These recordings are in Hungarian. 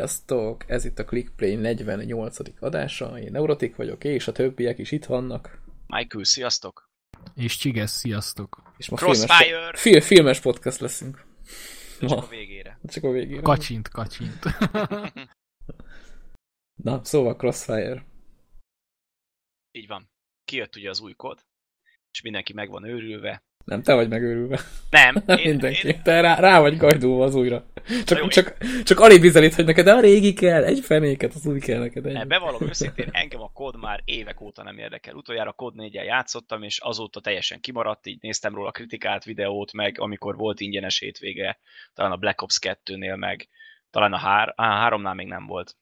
Sziasztok! Ez itt a ClickPlay 48. adása. Én Neurotik vagyok, és a többiek is itt vannak. Michael, sziasztok! És Csiges, sziasztok! És ma Crossfire! filmes, fil, filmes podcast leszünk. Csak Ma. a végére. Csak a végére. Kacsint, kacsint. Na, szóval Crossfire. Így van. Kijött ugye az új kód, és mindenki meg van őrülve. Nem, te vagy megőrülve. Nem, én, Mindenki. én, Te rá, rá vagy gajdulva az újra. Csak, Jó, csak, csak alig bizelít, hogy neked a régi kell, egy fenéket, az új kell neked. Egy. nem, bevallom őszintén, engem a kód már évek óta nem érdekel. Utoljára kód 4 játszottam, és azóta teljesen kimaradt, így néztem róla kritikát, videót, meg amikor volt ingyenes hétvége, talán a Black Ops 2-nél, meg talán a 3, á, 3-nál még nem volt.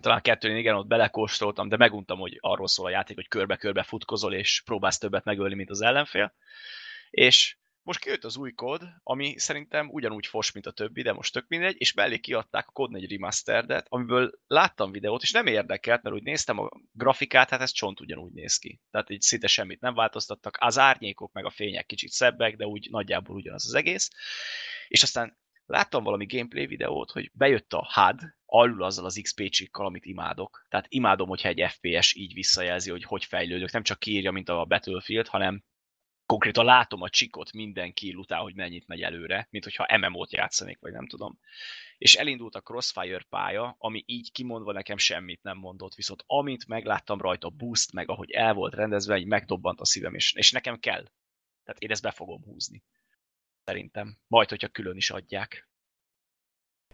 Talán a kettőnél igen, ott belekóstoltam, de meguntam, hogy arról szól a játék, hogy körbe-körbe futkozol, és próbálsz többet megölni, mint az ellenfél. És most kijött az új kód, ami szerintem ugyanúgy fos, mint a többi, de most tök mindegy, és mellé kiadták a kód 4 remasteredet, amiből láttam videót, és nem érdekelt, mert úgy néztem a grafikát, hát ez csont ugyanúgy néz ki. Tehát így szinte semmit nem változtattak. Az árnyékok meg a fények kicsit szebbek, de úgy nagyjából ugyanaz az egész. És aztán láttam valami gameplay videót, hogy bejött a HUD, alul azzal az XP csikkal, amit imádok. Tehát imádom, hogyha egy FPS így visszajelzi, hogy hogy fejlődök. Nem csak kiírja, mint a Battlefield, hanem konkrétan látom a csikot minden kill után, hogy mennyit megy előre, mint hogyha MMO-t játszanék, vagy nem tudom. És elindult a Crossfire pálya, ami így kimondva nekem semmit nem mondott, viszont amint megláttam rajta a boost, meg ahogy el volt rendezve, így megdobbant a szívem, és, és nekem kell. Tehát én ezt be fogom húzni. Szerintem. Majd, hogyha külön is adják.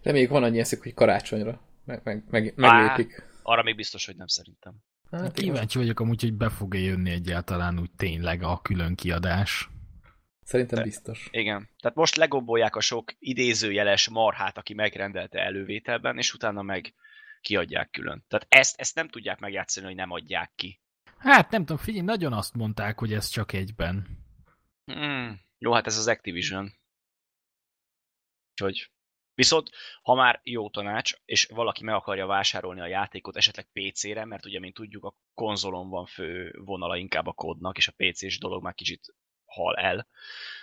Reméljük van annyi eszik, hogy karácsonyra meg, meg, meg, Á, meglépik. Arra még biztos, hogy nem szerintem. Hát, Kíváncsi vagyok amúgy, hogy be fog-e jönni egyáltalán úgy tényleg a külön kiadás. Szerintem De- biztos. Igen. Tehát most legombolják a sok idézőjeles marhát, aki megrendelte elővételben, és utána meg kiadják külön. Tehát ezt, ezt nem tudják megjátszani, hogy nem adják ki. Hát nem tudom, figyelj, nagyon azt mondták, hogy ez csak egyben. Hmm. Jó, hát ez az Activision. Úgyhogy. Viszont, ha már jó tanács, és valaki meg akarja vásárolni a játékot esetleg PC-re, mert ugye, mint tudjuk, a konzolon van fő vonala inkább a kódnak, és a PC-s dolog már kicsit hal el,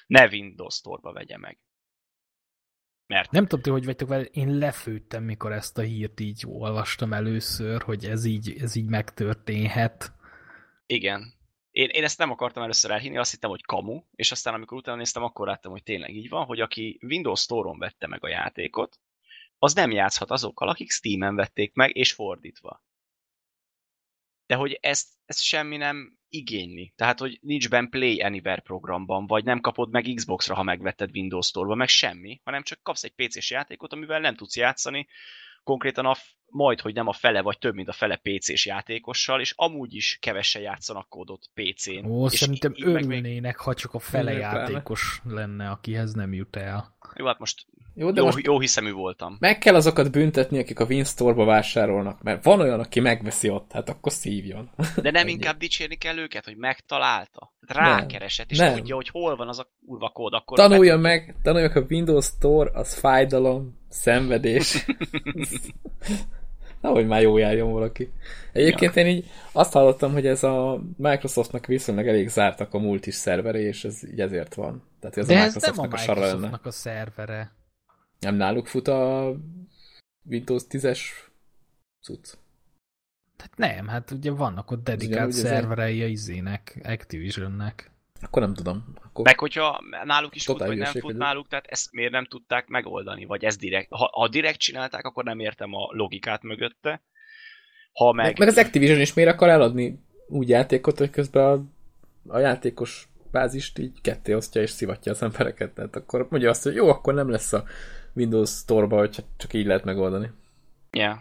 ne Windows Store-ba vegye meg. Mert Nem tudom, ti hogy vagytok vele, én lefőttem, mikor ezt a hírt így olvastam először, hogy ez így, ez így megtörténhet. Igen. Én, én ezt nem akartam először elhinni, azt hittem, hogy kamu, és aztán amikor utána néztem, akkor láttam, hogy tényleg így van, hogy aki Windows Store-on vette meg a játékot, az nem játszhat azokkal, akik Steam-en vették meg, és fordítva. De hogy ezt, ezt semmi nem igényli. Tehát, hogy nincs benne Play Anywhere programban, vagy nem kapod meg Xbox-ra, ha megvetted Windows Store-ba, meg semmi, hanem csak kapsz egy PC-s játékot, amivel nem tudsz játszani, konkrétan a, majd, hogy nem a fele, vagy több, mint a fele PC-s játékossal, és amúgy is kevesen játszanak kódot PC-n. Ó, és szerintem így- még- örülnének, ha csak a fele pláne. játékos lenne, akihez nem jut el. Jó, hát most Jó, de jó, most jó hiszemű voltam. meg kell azokat büntetni, akik a Winstore-ba vásárolnak, mert van olyan, aki megveszi ott, hát akkor szívjon. De nem inkább dicsérni kell őket, hogy megtalálta? Nem. rákeresett, és Nem. tudja, hogy hol van az a kurva kód, akkor... Tanulja meg, tanulja meg, a Windows Store az fájdalom, szenvedés. Nehogy már jó járjon valaki. Egyébként én így azt hallottam, hogy ez a Microsoftnak viszonylag elég zártak a multis szervere, és ez így ezért van. Tehát ez De a ez nem a Microsoftnak a. Microsoftnak a szervere. Nem náluk fut a Windows 10-es cucc. Tehát nem, hát ugye vannak ott dedikált szerverei a izének, Activisionnek. Akkor nem tudom. Akkor Meg hogyha náluk is fut, vagy nem fut náluk, tehát ezt miért nem tudták megoldani? Vagy ez direkt? Ha, ha direkt csinálták, akkor nem értem a logikát mögötte. Ha meg... meg, meg az Activision is miért akar eladni úgy játékot, hogy közben a, a játékos bázist így ketté osztja és szivatja az embereket. Tehát akkor mondja azt, hogy jó, akkor nem lesz a Windows Store-ba, hogy csak- így lehet megoldani. Yeah.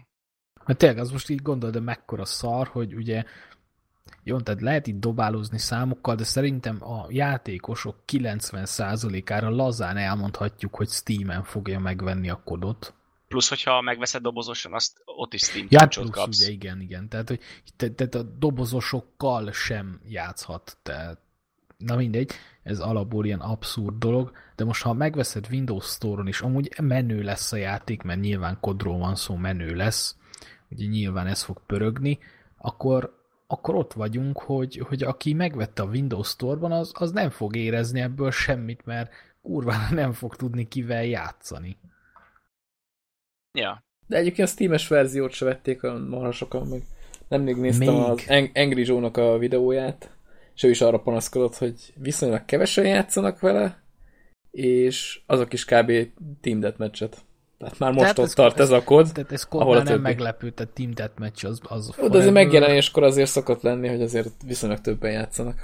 Mert tényleg az most így gondolod, de mekkora szar, hogy ugye jó, tehát lehet itt dobálózni számokkal, de szerintem a játékosok 90%-ára lazán elmondhatjuk, hogy Steam-en fogja megvenni a kodot. Plusz, hogyha megveszed dobozosan, azt ott is Steam Ja, plusz kapsz. ugye igen, igen. Tehát, hogy te, tehát a dobozosokkal sem játszhat. Tehát, na mindegy, ez alapból ilyen abszurd dolog, de most ha megveszed Windows Store-on is, amúgy menő lesz a játék, mert nyilván kodról van szó, menő lesz, ugye nyilván ez fog pörögni, akkor, akkor ott vagyunk, hogy, hogy aki megvette a Windows Store-ban, az, az nem fog érezni ebből semmit, mert kurva nem fog tudni kivel játszani. Ja. De egyébként a Steam-es verziót se vették olyan marha sokan, meg nemrég néztem Még? az Ang- Angry Joe-nak a videóját, és ő is arra panaszkodott, hogy viszonylag kevesen játszanak vele, és azok is kb. Team Deathmatch-et. Tehát már most Tehát ott ez- tart ez a kod. Tehát ez Ahol nem többi. meglepő, tehát Team Deathmatch az, az Jó, de azért megjelenéskor azért szokott lenni, hogy azért viszonylag többen játszanak.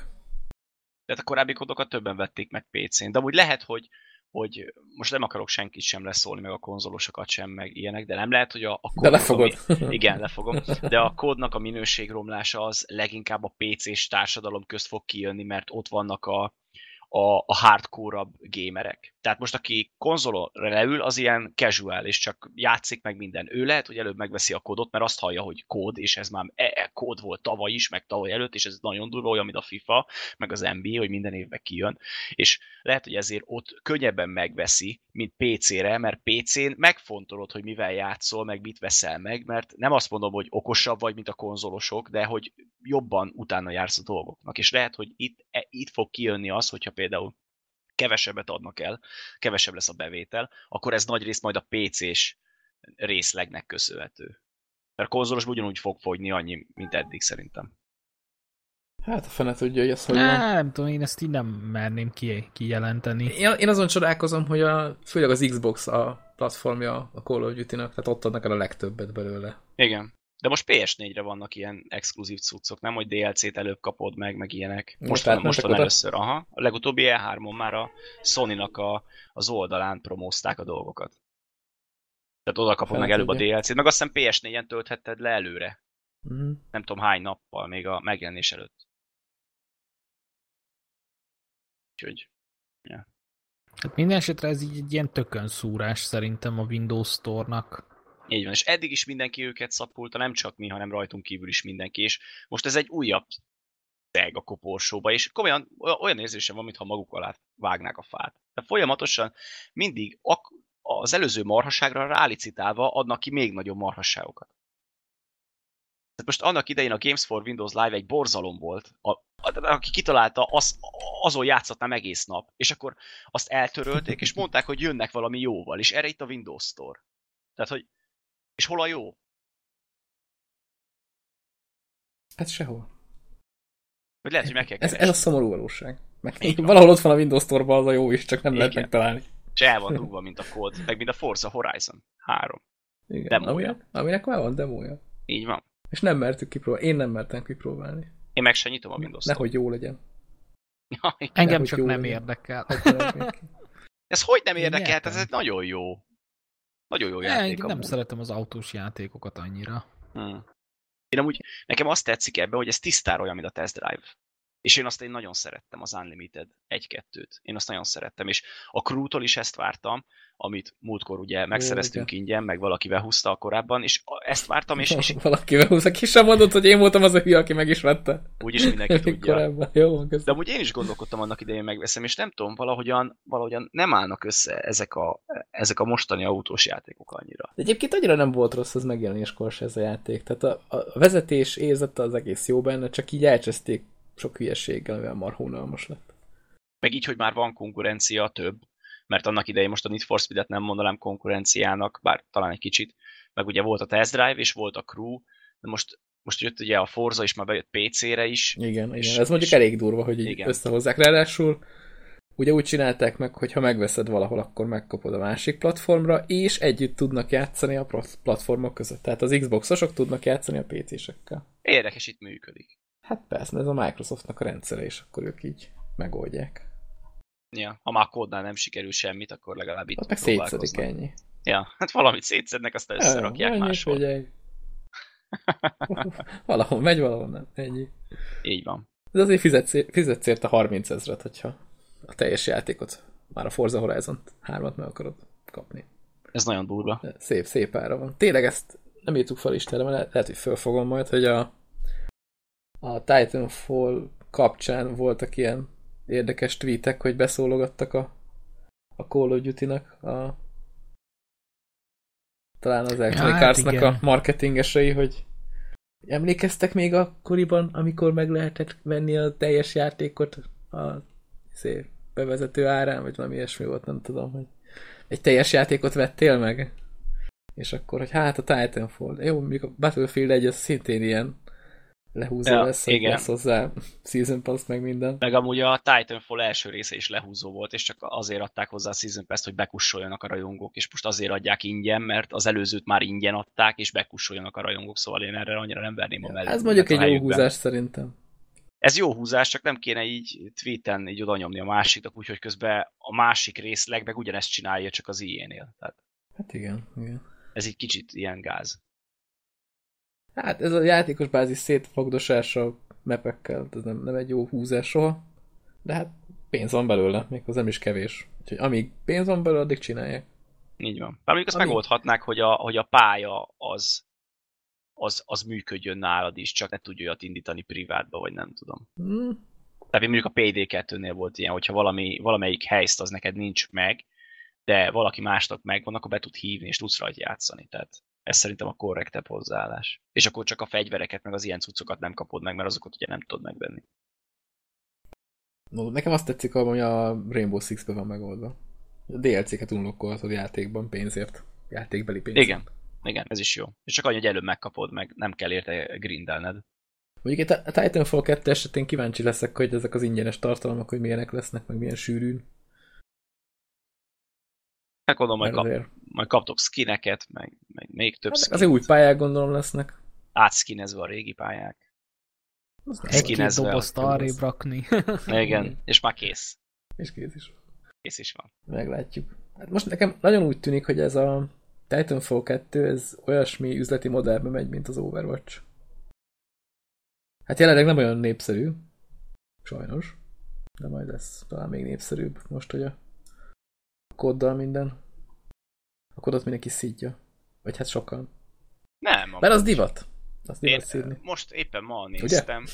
Tehát a korábbi kódokat többen vették meg PC-n. De amúgy lehet, hogy, hogy most nem akarok senkit sem leszólni, meg a konzolosokat sem, meg ilyenek, de nem lehet, hogy a, a De kódnak lefogod. A, mi- igen, lefogom. De a kódnak a minőségromlása az leginkább a PC-s társadalom közt fog kijönni, mert ott vannak a, a, a hardcore-abb gamerek. Tehát most aki konzolra leül, az ilyen casual, és csak játszik meg minden. Ő lehet, hogy előbb megveszi a kódot, mert azt hallja, hogy kód, és ez már e, e, kód volt tavaly is, meg tavaly előtt, és ez nagyon durva, olyan, mint a FIFA, meg az NBA, hogy minden évben kijön. És lehet, hogy ezért ott könnyebben megveszi, mint PC-re, mert PC-n megfontolod, hogy mivel játszol, meg mit veszel meg, mert nem azt mondom, hogy okosabb vagy, mint a konzolosok, de hogy jobban utána jársz a dolgoknak. És lehet, hogy itt, e, itt fog kijönni az, hogyha például kevesebbet adnak el, kevesebb lesz a bevétel, akkor ez nagy rész majd a PC-s részlegnek köszönhető. Mert a konzolos ugyanúgy fog fogyni annyi, mint eddig szerintem. Hát a fene tudja, hogy ez hogy. Á, nem tudom, én ezt így nem merném ki, kijelenteni. Én, én azon csodálkozom, hogy a, főleg az Xbox a platformja a Call of Duty-nak, tehát ott adnak el a legtöbbet belőle. Igen. De most PS4-re vannak ilyen exkluzív cuccok, nem? Hogy DLC-t előbb kapod meg, meg ilyenek. Most, Most van, most van először, aha. A legutóbbi E3-on már a Sony-nak a, az oldalán promózták a dolgokat. Tehát oda kapod Fel meg előbb a tudja. DLC-t, meg azt hiszem PS4-en tölthetted le előre. Mm. Nem tudom hány nappal, még a megjelenés előtt. Úgyhogy, Hát minden esetre ez így egy ilyen tökönszúrás szerintem a Windows Store-nak. Így van. És eddig is mindenki őket szapulta, nem csak mi, hanem rajtunk kívül is mindenki. És most ez egy újabb teg a koporsóba, és komolyan olyan érzésem van, mintha maguk alá vágnák a fát. De folyamatosan mindig az előző marhaságra rálicitálva adnak ki még nagyobb marhasságokat. Tehát most annak idején a Games for Windows Live egy borzalom volt, a, aki kitalálta, az, azon játszottam egész nap, és akkor azt eltörölték, és mondták, hogy jönnek valami jóval, és erre itt a Windows Store. Tehát, hogy és hol a jó? Hát sehol. Vagy lehet, hogy meg kell Ez, keresni. ez a szomorú valóság. Meg, valahol ott van a Windows Store-ban az a jó is, csak nem lehet Igen. megtalálni. És el van dugva, mint a kód, meg mint a Forza Horizon 3. Igen. Demója. Aminek, aminek már van demója. Így van. És nem mertük kipróbálni. Én nem mertem kipróbálni. Én meg sem nyitom a Windows Store. Nehogy jó legyen. Jaj, Engem hogy csak nem legyen. érdekel. Ez hogy nem érdekel? Hát Ez egy nagyon jó. Nagyon jó játék én nem amúgy. szeretem az autós játékokat annyira. Hmm. Én amúgy, nekem azt tetszik ebbe, hogy ez tisztára olyan, mint a Test Drive. És én azt én nagyon szerettem, az Unlimited 1-2-t. Én azt nagyon szerettem, és a Crew-tól is ezt vártam, amit múltkor ugye megszereztünk ingyen, meg valakivel húzta a korábban, és ezt vártam, és, és Valakivel húz, aki sem mondott, hogy én voltam az a hülye, aki meg is vette. úgyis mindenki tudja. Korábban. Jó, van, De amúgy én is gondolkodtam annak idején megveszem, és nem tudom, valahogyan, valahogyan nem állnak össze ezek a, ezek a mostani autós játékok annyira. De egyébként annyira nem volt rossz az megjelenéskor se ez a játék. Tehát a, a vezetés érzete az egész jó benne, csak így elcseszték sok hülyeséggel, amivel marha unalmas lett. Meg így, hogy már van konkurencia több, mert annak idején most a Need for Speed-et nem mondanám konkurenciának, bár talán egy kicsit, meg ugye volt a Test Drive, és volt a Crew, de most, most jött ugye a Forza is, már bejött PC-re is. Igen, És- igen. Ez mondjuk és- elég durva, hogy így igen. összehozzák. Ráadásul ugye úgy csinálták meg, hogy ha megveszed valahol, akkor megkapod a másik platformra, és együtt tudnak játszani a platformok között. Tehát az Xboxosok tudnak játszani a PC-sekkel. Érdekes, itt működik. Hát persze, ez a Microsoftnak a rendszere, és akkor ők így megoldják. Ja, ha már kódnál nem sikerül semmit, akkor legalább itt Ott meg szétszedik ennyi. Ja, hát valamit szétszednek, aztán összerakják Ennyi, máshol. figyelj. valahol megy, valahol nem. Ennyi. Így van. De azért fizetsz, fizetsz érte 30 ezret, hogyha a teljes játékot, már a Forza Horizon 3-at meg akarod kapni. Ez nagyon durva. Szép, szép ára van. Tényleg ezt nem írtuk fel Istenre, mert lehet, hogy fölfogom majd, hogy a, a Titanfall kapcsán voltak ilyen érdekes tweetek, hogy beszólogattak a, a Call of Duty-nak a talán az Electronic Hát a marketingesei, hogy emlékeztek még akkoriban, amikor meg lehetett venni a teljes játékot a szép bevezető árán, vagy valami ilyesmi volt, nem tudom, hogy egy teljes játékot vettél meg? és akkor, hogy hát a Titanfall, jó, mondjuk a Battlefield 1 az szintén ilyen lehúzó Ja, lesz, igen. lesz hozzá Season Pass meg minden. Meg amúgy a Titanfall első része is lehúzó volt, és csak azért adták hozzá a Season Pass-t, hogy bekussoljanak a rajongók, és most azért adják ingyen, mert az előzőt már ingyen adták, és bekussoljanak a rajongók, szóval én erre annyira nem verném a mellett. Ez mondjuk egy jó húzás szerintem. Ez jó húzás, csak nem kéne így tweeten így oda nyomni a másiknak, úgyhogy közben a másik részleg meg ugyanezt csinálja, csak az ilyenél. Tehát Hát igen, igen. ez így kicsit ilyen gáz. Hát ez a játékos bázis szétfogdosása mepekkel, ez nem, nem egy jó húzás soha, de hát pénz van belőle, még az nem is kevés. Úgyhogy amíg pénz van belőle, addig csinálják. Így van. Bár mondjuk azt Ami- megoldhatnák, hogy a, hogy a pálya az, az, az működjön nálad is, csak ne tudja olyat indítani privátba, vagy nem tudom. Hmm. Tehát mondjuk a PD2-nél volt ilyen, hogyha valami, valamelyik helyzt az neked nincs meg, de valaki másnak megvan, akkor be tud hívni, és tudsz rajta játszani. Tehát ez szerintem a korrektebb hozzáállás. És akkor csak a fegyvereket, meg az ilyen cuccokat nem kapod meg, mert azokat ugye nem tudod megvenni. No, nekem azt tetszik, hogy a Rainbow Six-ben van megoldva. A DLC-ket unlokkolhatod játékban pénzért. Játékbeli pénzért. Igen. Igen, ez is jó. És csak annyi, hogy előbb megkapod, meg nem kell érte grindelned. Mondjuk a Titanfall 2 esetén kíváncsi leszek, hogy ezek az ingyenes tartalmak, hogy milyenek lesznek, meg milyen sűrűn. Hát gondolom, majd, kap, azért, majd kaptok skineket, meg, meg még több hát skin. azért új pályák gondolom lesznek. Átskinezve a régi pályák. Egy-két dobozt arrébb rakni. Igen, és már kész. És kész is. Kész is van. Meglátjuk. Hát most nekem nagyon úgy tűnik, hogy ez a Titanfall 2, ez olyasmi üzleti modellbe megy, mint az Overwatch. Hát jelenleg nem olyan népszerű. Sajnos. De majd lesz talán még népszerűbb most, hogy a koddal minden. A kodot mindenki szidja. Vagy hát sokan. Nem. Mert az divat. Én divat szídni. most éppen ma néztem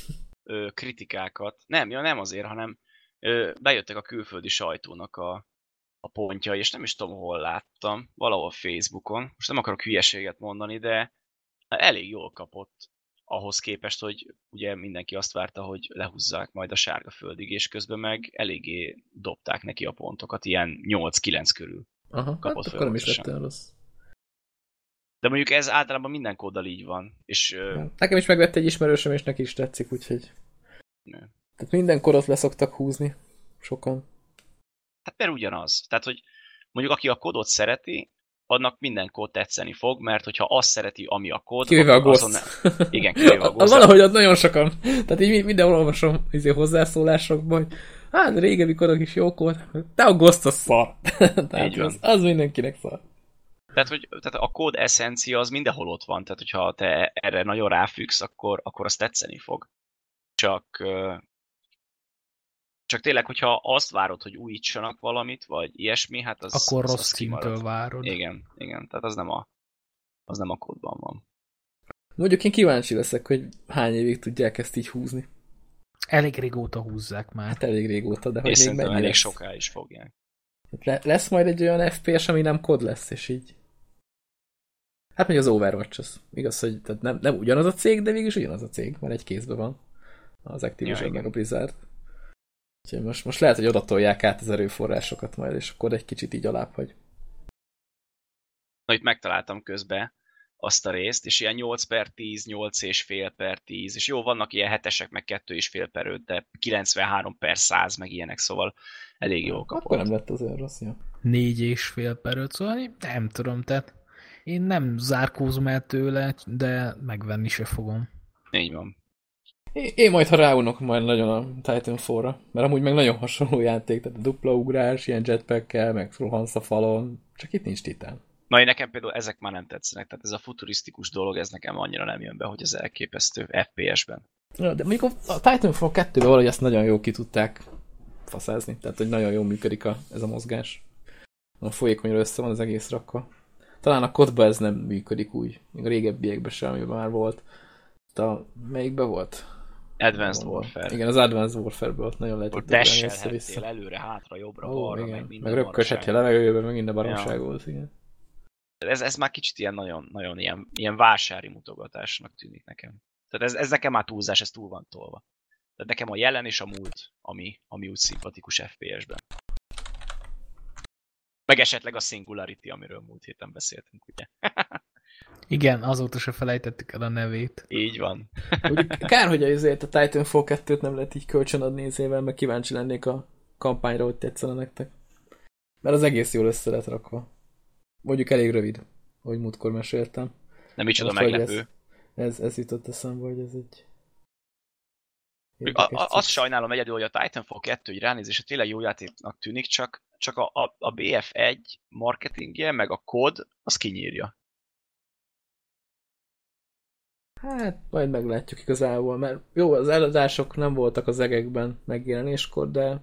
ö, kritikákat. Nem, ja, nem azért, hanem ö, bejöttek a külföldi sajtónak a, a pontja, és nem is tudom, hol láttam, valahol Facebookon. Most nem akarok hülyeséget mondani, de elég jól kapott ahhoz képest, hogy ugye mindenki azt várta, hogy lehúzzák majd a sárga földig, és közben meg eléggé dobták neki a pontokat, ilyen 8-9 körül. Aha, hát kapott akkor nem is lett rossz. De mondjuk ez általában minden kóddal így van, és Nekem is megvett egy ismerősöm, és neki is tetszik, úgyhogy... Ne. Tehát minden korot leszoktak húzni. Sokan. Hát mert ugyanaz. Tehát, hogy mondjuk aki a kódot szereti, annak minden kód tetszeni fog, mert hogyha azt szereti, ami a kód, Kivéve a Ghost. azon- Igen, kivéve a A- Ghost. Valahogy ott nagyon sokan. Tehát így mindenhol olvasom izé hozzászólásokban, hogy hát régebbi korok is jók volt, de a Ghost az szar. Tehát Így az, az mindenkinek szar. Tehát, hogy, tehát a kód eszencia az mindenhol ott van, tehát hogyha te erre nagyon ráfüggsz, akkor, akkor az tetszeni fog. Csak, csak tényleg, hogyha azt várod, hogy újítsanak valamit, vagy ilyesmi, hát az Akkor az, rossz kimarad. várod. Igen, igen, tehát az nem a, az nem a kódban van. Mondjuk én kíváncsi leszek, hogy hány évig tudják ezt így húzni. Elég régóta húzzák már. Hát elég régóta, de hogy És még szerintem mennyi elég lesz. soká is fogják. Le- lesz majd egy olyan FPS, ami nem kod lesz, és így... Hát még az Overwatch az. Igaz, hogy tehát nem, nem ugyanaz a cég, de végülis ugyanaz a cég, mert egy kézben van. Az Activision Ja, meg a Blizzard. Úgyhogy most, most lehet, hogy odatolják át az erőforrásokat majd, és akkor egy kicsit így alább hagy. Na itt megtaláltam közbe azt a részt, és ilyen 8 per 10, 8 és fél per 10, és jó, vannak ilyen hetesek, meg 2 és fél per 5, de 93 per 100, meg ilyenek, szóval elég jól kapott. Akkor nem lett az olyan rossz, ja. Négy és fél per öt, szóval én nem tudom, tehát én nem zárkózom el tőle, de megvenni se fogom. Így van. Én, majd, ha ráunok majd nagyon a Titanfall-ra, mert amúgy meg nagyon hasonló játék, tehát a dupla ugrás, ilyen jetpackkel, meg rohansz a falon, csak itt nincs titán. Na, én nekem például ezek már nem tetszenek, tehát ez a futurisztikus dolog, ez nekem annyira nem jön be, hogy ez elképesztő FPS-ben. Ja, de mondjuk a Titanfall 2-ben valahogy ezt nagyon jó ki tudták faszázni, tehát hogy nagyon jól működik a, ez a mozgás. A folyékonyra össze van az egész rakva. Talán a kodba ez nem működik úgy, még a régebbiekben sem, amiben már volt. De a, melyikben volt? Advanced Van- Warfare. Igen, az Advanced Warfare-ben ott nagyon lehetett ugrani össze-vissza. előre, hátra, jobbra, Ó, balra, igen. meg minden meg baromság. levegőben, meg minden baromság Ja. volt, igen. Ez, ez már kicsit ilyen nagyon, nagyon ilyen, ilyen vásári mutogatásnak tűnik nekem. Tehát ez, ez nekem már túlzás, ez túl van tolva. Tehát nekem a jelen és a múlt, ami, ami úgy szimpatikus FPS-ben. Meg esetleg a Singularity, amiről múlt héten beszéltünk, ugye? Igen, azóta se felejtettük el a nevét. Így van. Úgy, kár, hogy azért a Titanfall 2-t nem lehet így kölcsönadni nézével, mert kíváncsi lennék a kampányra, hogy tetszene nektek. Mert az egész jól össze lett rakva. Mondjuk elég rövid, hogy múltkor meséltem. Nem micsoda Most, meglepő. Ez, ez, ez jutott eszembe, hogy ez egy... A, a, azt sajnálom egyedül, hogy a Titanfall 2 így ránézésre tényleg jó játéknak tűnik, csak, csak a, a, a BF1 marketingje, meg a kód, az kinyírja. Hát, majd meglátjuk igazából, mert jó, az eladások nem voltak az egekben megjelenéskor, de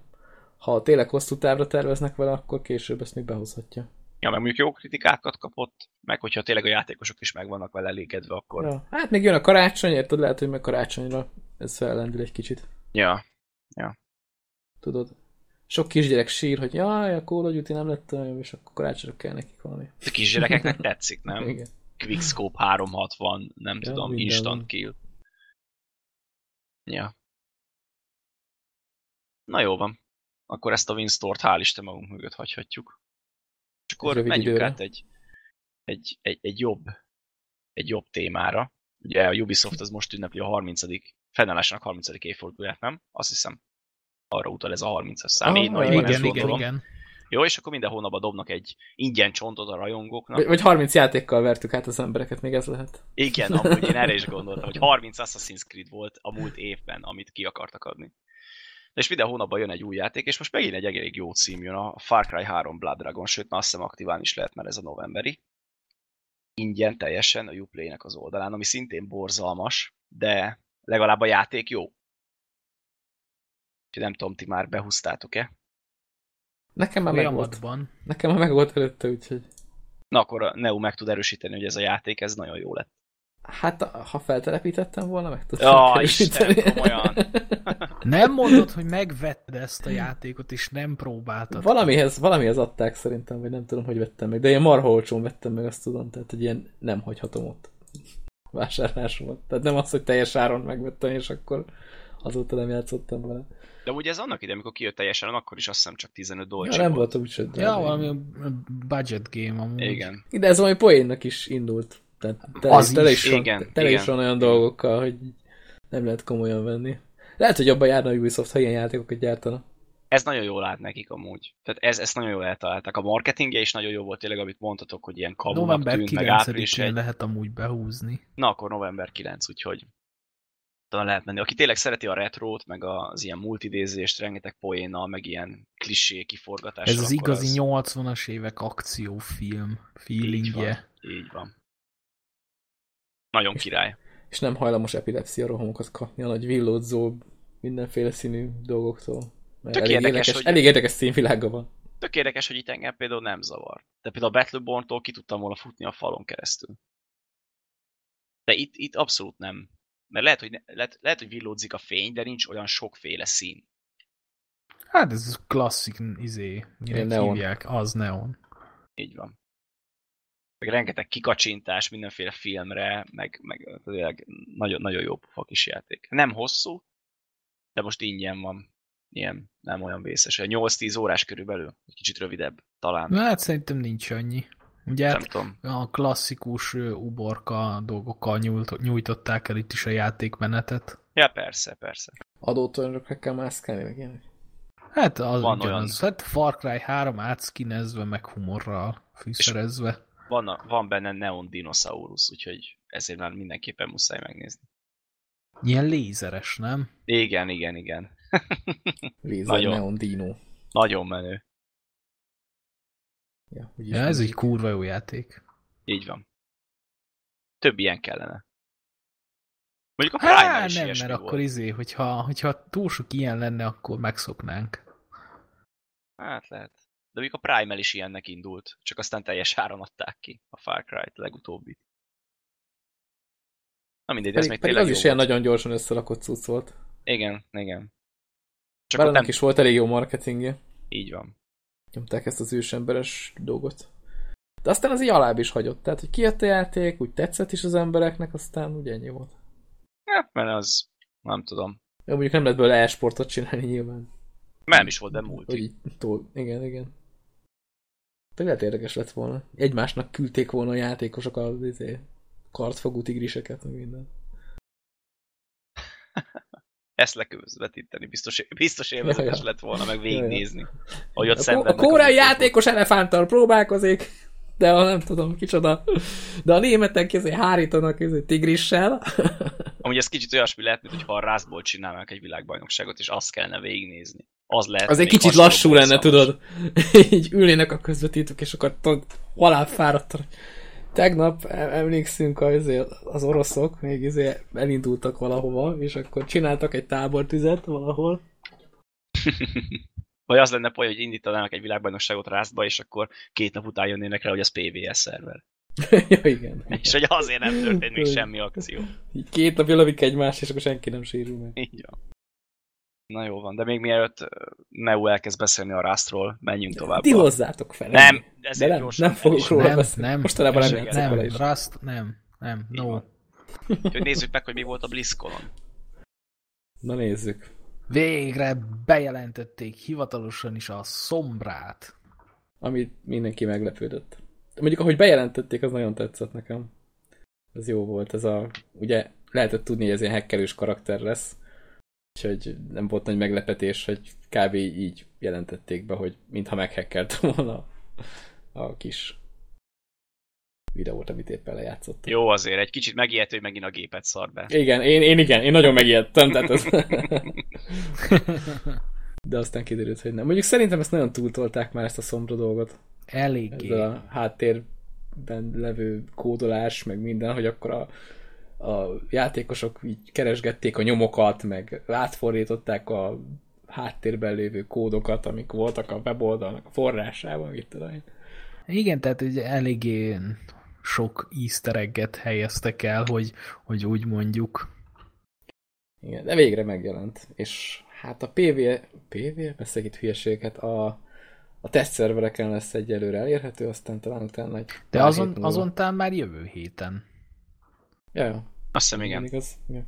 ha tényleg hosszú távra terveznek vele, akkor később ezt még behozhatja. Ja, meg mondjuk jó kritikákat kapott, meg hogyha tényleg a játékosok is meg vannak vele elégedve, akkor... Ja. Ja, hát még jön a karácsony, érted? Lehet, hogy meg karácsonyra ez fellendül egy kicsit. ja. Tudod? Sok kisgyerek sír, hogy jaj, a Call of Duty nem lett olyan és akkor karácsonyra kell nekik valami. A kisgyerekeknek tetszik, nem? Igen. Quickscope 360, nem Ja, tudom, minden instant kill. Ja. Na jó van. Akkor ezt a Winstort hál' Isten magunk mögött hagyhatjuk. És akkor rövid menjünk időre. át egy, egy, egy, egy, jobb, egy jobb témára. Ugye a Ubisoft az most ünnepli a 30. fennállásának 30. évfordulóját, nem? Azt hiszem. Arra utal ez a 30-as szám. Ah, ezt igen, igen, gondolom. igen. Jó, és akkor minden hónapban dobnak egy ingyen csontot a rajongóknak. Vagy, vagy 30 játékkal vertük át az embereket, még ez lehet. Igen, amúgy én erre is gondoltam, hogy 30 Assassin's Creed volt a múlt évben, amit ki akartak adni. De és minden hónapban jön egy új játék, és most megint egy elég jó cím jön, a Far Cry 3 Blood Dragon, sőt, már azt hiszem aktiválni is lehet, mert ez a novemberi. Ingyen teljesen a Uplay-nek az oldalán, ami szintén borzalmas, de legalább a játék jó. Úgyhogy nem tudom, ti már behúztátok-e? Nekem már megvolt. Nekem már megvolt előtte, úgyhogy... Na akkor a Neo meg tud erősíteni, hogy ez a játék, ez nagyon jó lett. Hát, ha feltelepítettem volna, meg tudtam Ja, erősíteni. Isten, komolyan. Nem mondod, hogy megvetted ezt a játékot, és nem próbáltad. Valamihez, valamihez adták szerintem, vagy nem tudom, hogy vettem meg. De ilyen marha olcsón vettem meg, azt tudom. Tehát egy ilyen nem hagyhatom ott vásárlásomat. Tehát nem az, hogy teljes áron megvettem, és akkor azóta nem játszottam vele. De ugye ez annak ide, amikor kijött teljesen, akkor is azt hiszem csak 15 dollár Ja, nem volt úgyse. Ja, valami budget game amúgy. Igen. De ez valami poénnak is indult. Tehát tele, Az tele is. is, van, Igen, tele igen. is van olyan dolgokkal, hogy nem lehet komolyan venni. Lehet, hogy abban járna a Ubisoft, ha ilyen játékokat gyártana. Ez nagyon jól állt nekik amúgy. Tehát ez, ezt nagyon jól eltalálták. A marketingje is nagyon jó volt tényleg, amit mondtatok, hogy ilyen kamunak November tűnt, meg április 9-én egy. lehet amúgy behúzni. Na akkor november 9, úgyhogy talán lehet menni. Aki tényleg szereti a retrót, meg az ilyen multidézést, rengeteg poénnal, meg ilyen klisé kiforgatással. Ez az igazi 80-as évek akciófilm így feelingje. van. Így van. Nagyon király. És nem hajlamos epilepszia rohamokat kapni a nagy villódzó mindenféle színű dolgoktól. Mert Tök elég érdekes, érdekes, hogy- elég érdekes színvilága van. Tök érdekes, hogy itt engem például nem zavar. De például a Battleborn-tól ki tudtam volna futni a falon keresztül. De itt, itt abszolút nem. Mert lehet hogy, ne, lehet, lehet, hogy villódzik a fény, de nincs olyan sokféle szín. Hát ez klasszik, izé, minek neon. hívják, az neon. Így van. Meg rengeteg kikacsintás mindenféle filmre, meg, meg tényleg nagyon, nagyon jó pofa kis játék. Nem hosszú, de most ingyen van. Ilyen, nem olyan vészes. 8-10 órás körülbelül. Egy kicsit rövidebb talán. Na, hát szerintem nincs annyi. Ugye Nem tudom. a klasszikus uborka dolgokkal nyújt, nyújtották el itt is a játékmenetet. Ja, persze, persze. Adótörnökre kell mászkálni, meg ilyenek. Hát az Van ugyanaz. Hát Far Cry 3 átszkinezve, meg humorral fűszerezve. Van, a- van benne Neon Dinosaurus, úgyhogy ezért már mindenképpen muszáj megnézni. Ilyen lézeres, nem? Igen, igen, igen. Lézer Nagyon. Neon Dino. Nagyon menő. Ja, úgy is Ja, ez egy kurva jó játék. Így van. Több ilyen kellene. Mondjuk a Hát is nem, mert volt. akkor izé, hogyha, hogyha túl sok ilyen lenne, akkor megszoknánk. Hát lehet. De mondjuk a Prime is ilyennek indult, csak aztán teljes áron adták ki a Far Cry-t, a legutóbbit. Na mindegy, ez Pedig, még pedig tényleg az jó is ilyen volt. nagyon gyorsan összelakott cucc volt. Igen, igen. Csak Bár nem... is volt elég jó marketingje. Így van. Nyomták ezt az ősemberes dolgot. De aztán az így alább is hagyott. Tehát, hogy kijött a játék, úgy tetszett is az embereknek, aztán úgy ennyi volt. Ja, mert az... Nem tudom. Jó, mondjuk nem lehet belőle e-sportot csinálni nyilván. Nem is volt, de múlt. Hogy így túl. Igen, igen. De lehet érdekes lett volna. Egymásnak küldték volna a játékosok a izé, kartfogú tigriseket, meg minden. Ezt leközvetíteni, biztos, biztos élvezetes Ja, ja. lett volna, meg Ja, végignézni. Hogy ott A, a biztos- játékos elefánttal próbálkozik, de a nem tudom kicsoda. De a németek izé hárítanak izé tigrissel. Amúgy ez kicsit olyasmi lehet, mint hogyha a Rustból csinálnánk egy világbajnokságot, és azt kellene végignézni. Az lehet Az egy kicsit lassú lenne, borzalmas. tudod. Így ülnének a közvetítők, és akkor tudod, halál fáradtan. Tegnap em- emlékszünk az, az oroszok, még izé elindultak valahova, és akkor csináltak egy tábortüzet valahol. Vagy az lenne poén, hogy indítanának egy világbajnokságot Rustba, és akkor két nap után jönnének rá, hogy az PVS szerver. ja, igen. És hogy azért nem történt még semmi akció. Két nap lövik egymást, és akkor senki nem sérül meg. Így van. Na jó van, de még mielőtt Neo elkezd beszélni a Rustról, menjünk tovább. Ti hozzátok fel. Nem, ezért De nem, gyorsan nem fogok róla Nem, beszélni. nem. Mostanában nem Nem, is. Rust, nem, nem, no. Úgyhogy nézzük meg, hogy mi volt a BlizzConon. Na nézzük. Végre bejelentették hivatalosan is a szombrát. Amit mindenki meglepődött. Mondjuk, ahogy bejelentették, az nagyon tetszett nekem. Ez jó volt, ez a... Ugye lehetett tudni, hogy ez ilyen hackerős karakter lesz, úgyhogy nem volt nagy meglepetés, hogy kb. így jelentették be, hogy mintha meghackelte volna a kis videót, amit éppen lejátszottak. Jó azért, egy kicsit megijett, hogy megint a gépet szar be. Igen, én, én igen, én nagyon megijedtem, tehát ez... De aztán kiderült, hogy nem. Mondjuk szerintem ezt nagyon túltolták már ezt a szombra dolgot. Eléggé. ezzel a háttérben levő kódolás, meg minden, hogy akkor a, a játékosok így keresgették a nyomokat, meg átfordították a háttérben lévő kódokat, amik voltak a weboldalnak a forrásában, mit tudom én. Igen, tehát ugye eléggé sok easter egget helyeztek el, hogy, hogy úgy mondjuk. Igen, de végre megjelent. És hát a PV, PV, beszélek itt hülyeségeket, a, a tesztszervereken lesz egyelőre elérhető, aztán talán utána egy De azon, azon talán már jövő héten. Ja, ja. Azt hiszem, igen. Igaz? Ja.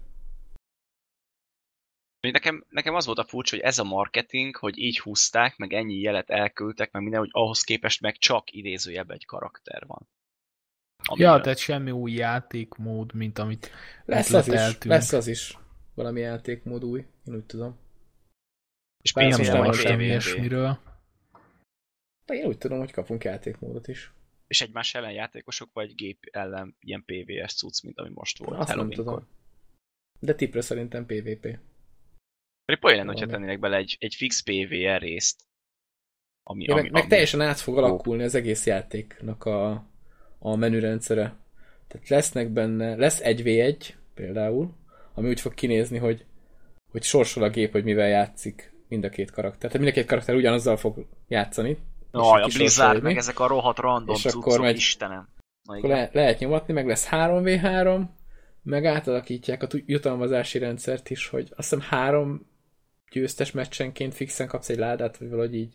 Nekem, nekem az volt a furcsa, hogy ez a marketing, hogy így húzták, meg ennyi jelet elküldtek, meg minden, hogy ahhoz képest meg csak idézőjebb egy karakter van. Ami Ja, tehát semmi új játékmód, mint amit Lesz az is, lesz az is. Valami játékmód új, én úgy tudom. és bár Nem hallottam semmi ilyesmiről. De én úgy tudom, hogy kapunk játékmódot is. És egymás ellen játékosok, vagy gép ellen ilyen PVS cucc, mint ami most volt. Azt nem tudom. De tipre szerintem PvP. Pedig poén lenne, hogyha tennének bele egy, egy fix PVR részt. Ami, Ja, ami, meg, meg ami, teljesen át fog alakulni az egész játéknak a, a menürendszere. Tehát lesznek benne, lesz 1v1 például, ami úgy fog kinézni, hogy, hogy sorsol a gép, hogy mivel játszik mind a két karakter. Tehát mind a két karakter ugyanazzal fog játszani. Jaj, a és Blizzard, meg ezek a rohadt random És cuccok, akkor megy- Istenem. Na Akkor igen. le, lehet nyomatni, meg lesz 3v3, meg átalakítják a jutalmazási rendszert is, hogy azt hiszem három győztes meccsenként fixen kapsz egy ládát, vagy valahogy így.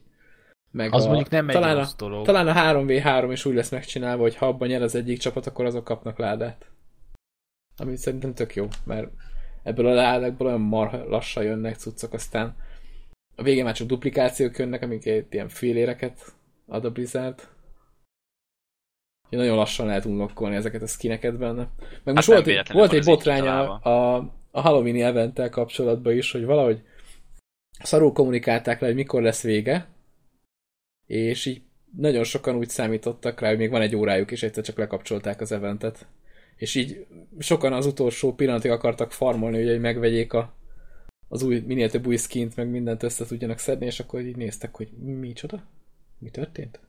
Meg Az a, mondjuk nem egy talán rossz a, dolog. talán a 3v3 is úgy lesz megcsinálva, hogy ha abban nyer az egyik csapat, akkor azok kapnak ládát. Ami szerintem tök jó, mert ebből a ládákból olyan marha lassan jönnek cuccok, aztán a végén már csak duplikációk jönnek, amiket ilyen féléreket ad a Blizzard. Úgyhogy Nagyon lassan lehet unlockolni ezeket a skineket benne. Meg most nem volt, egy, volt egy botrány a, a, a Halloween eventtel kapcsolatban is, hogy valahogy szarul kommunikálták le, hogy mikor lesz vége, és így nagyon sokan úgy számítottak rá, hogy még van egy órájuk, és egyszer csak lekapcsolták az eventet. És így sokan az utolsó pillanatig akartak farmolni, hogy megvegyék a, az új, minél több új skint, meg mindent össze tudjanak szedni, és akkor így néztek, hogy mi csoda? Mi történt?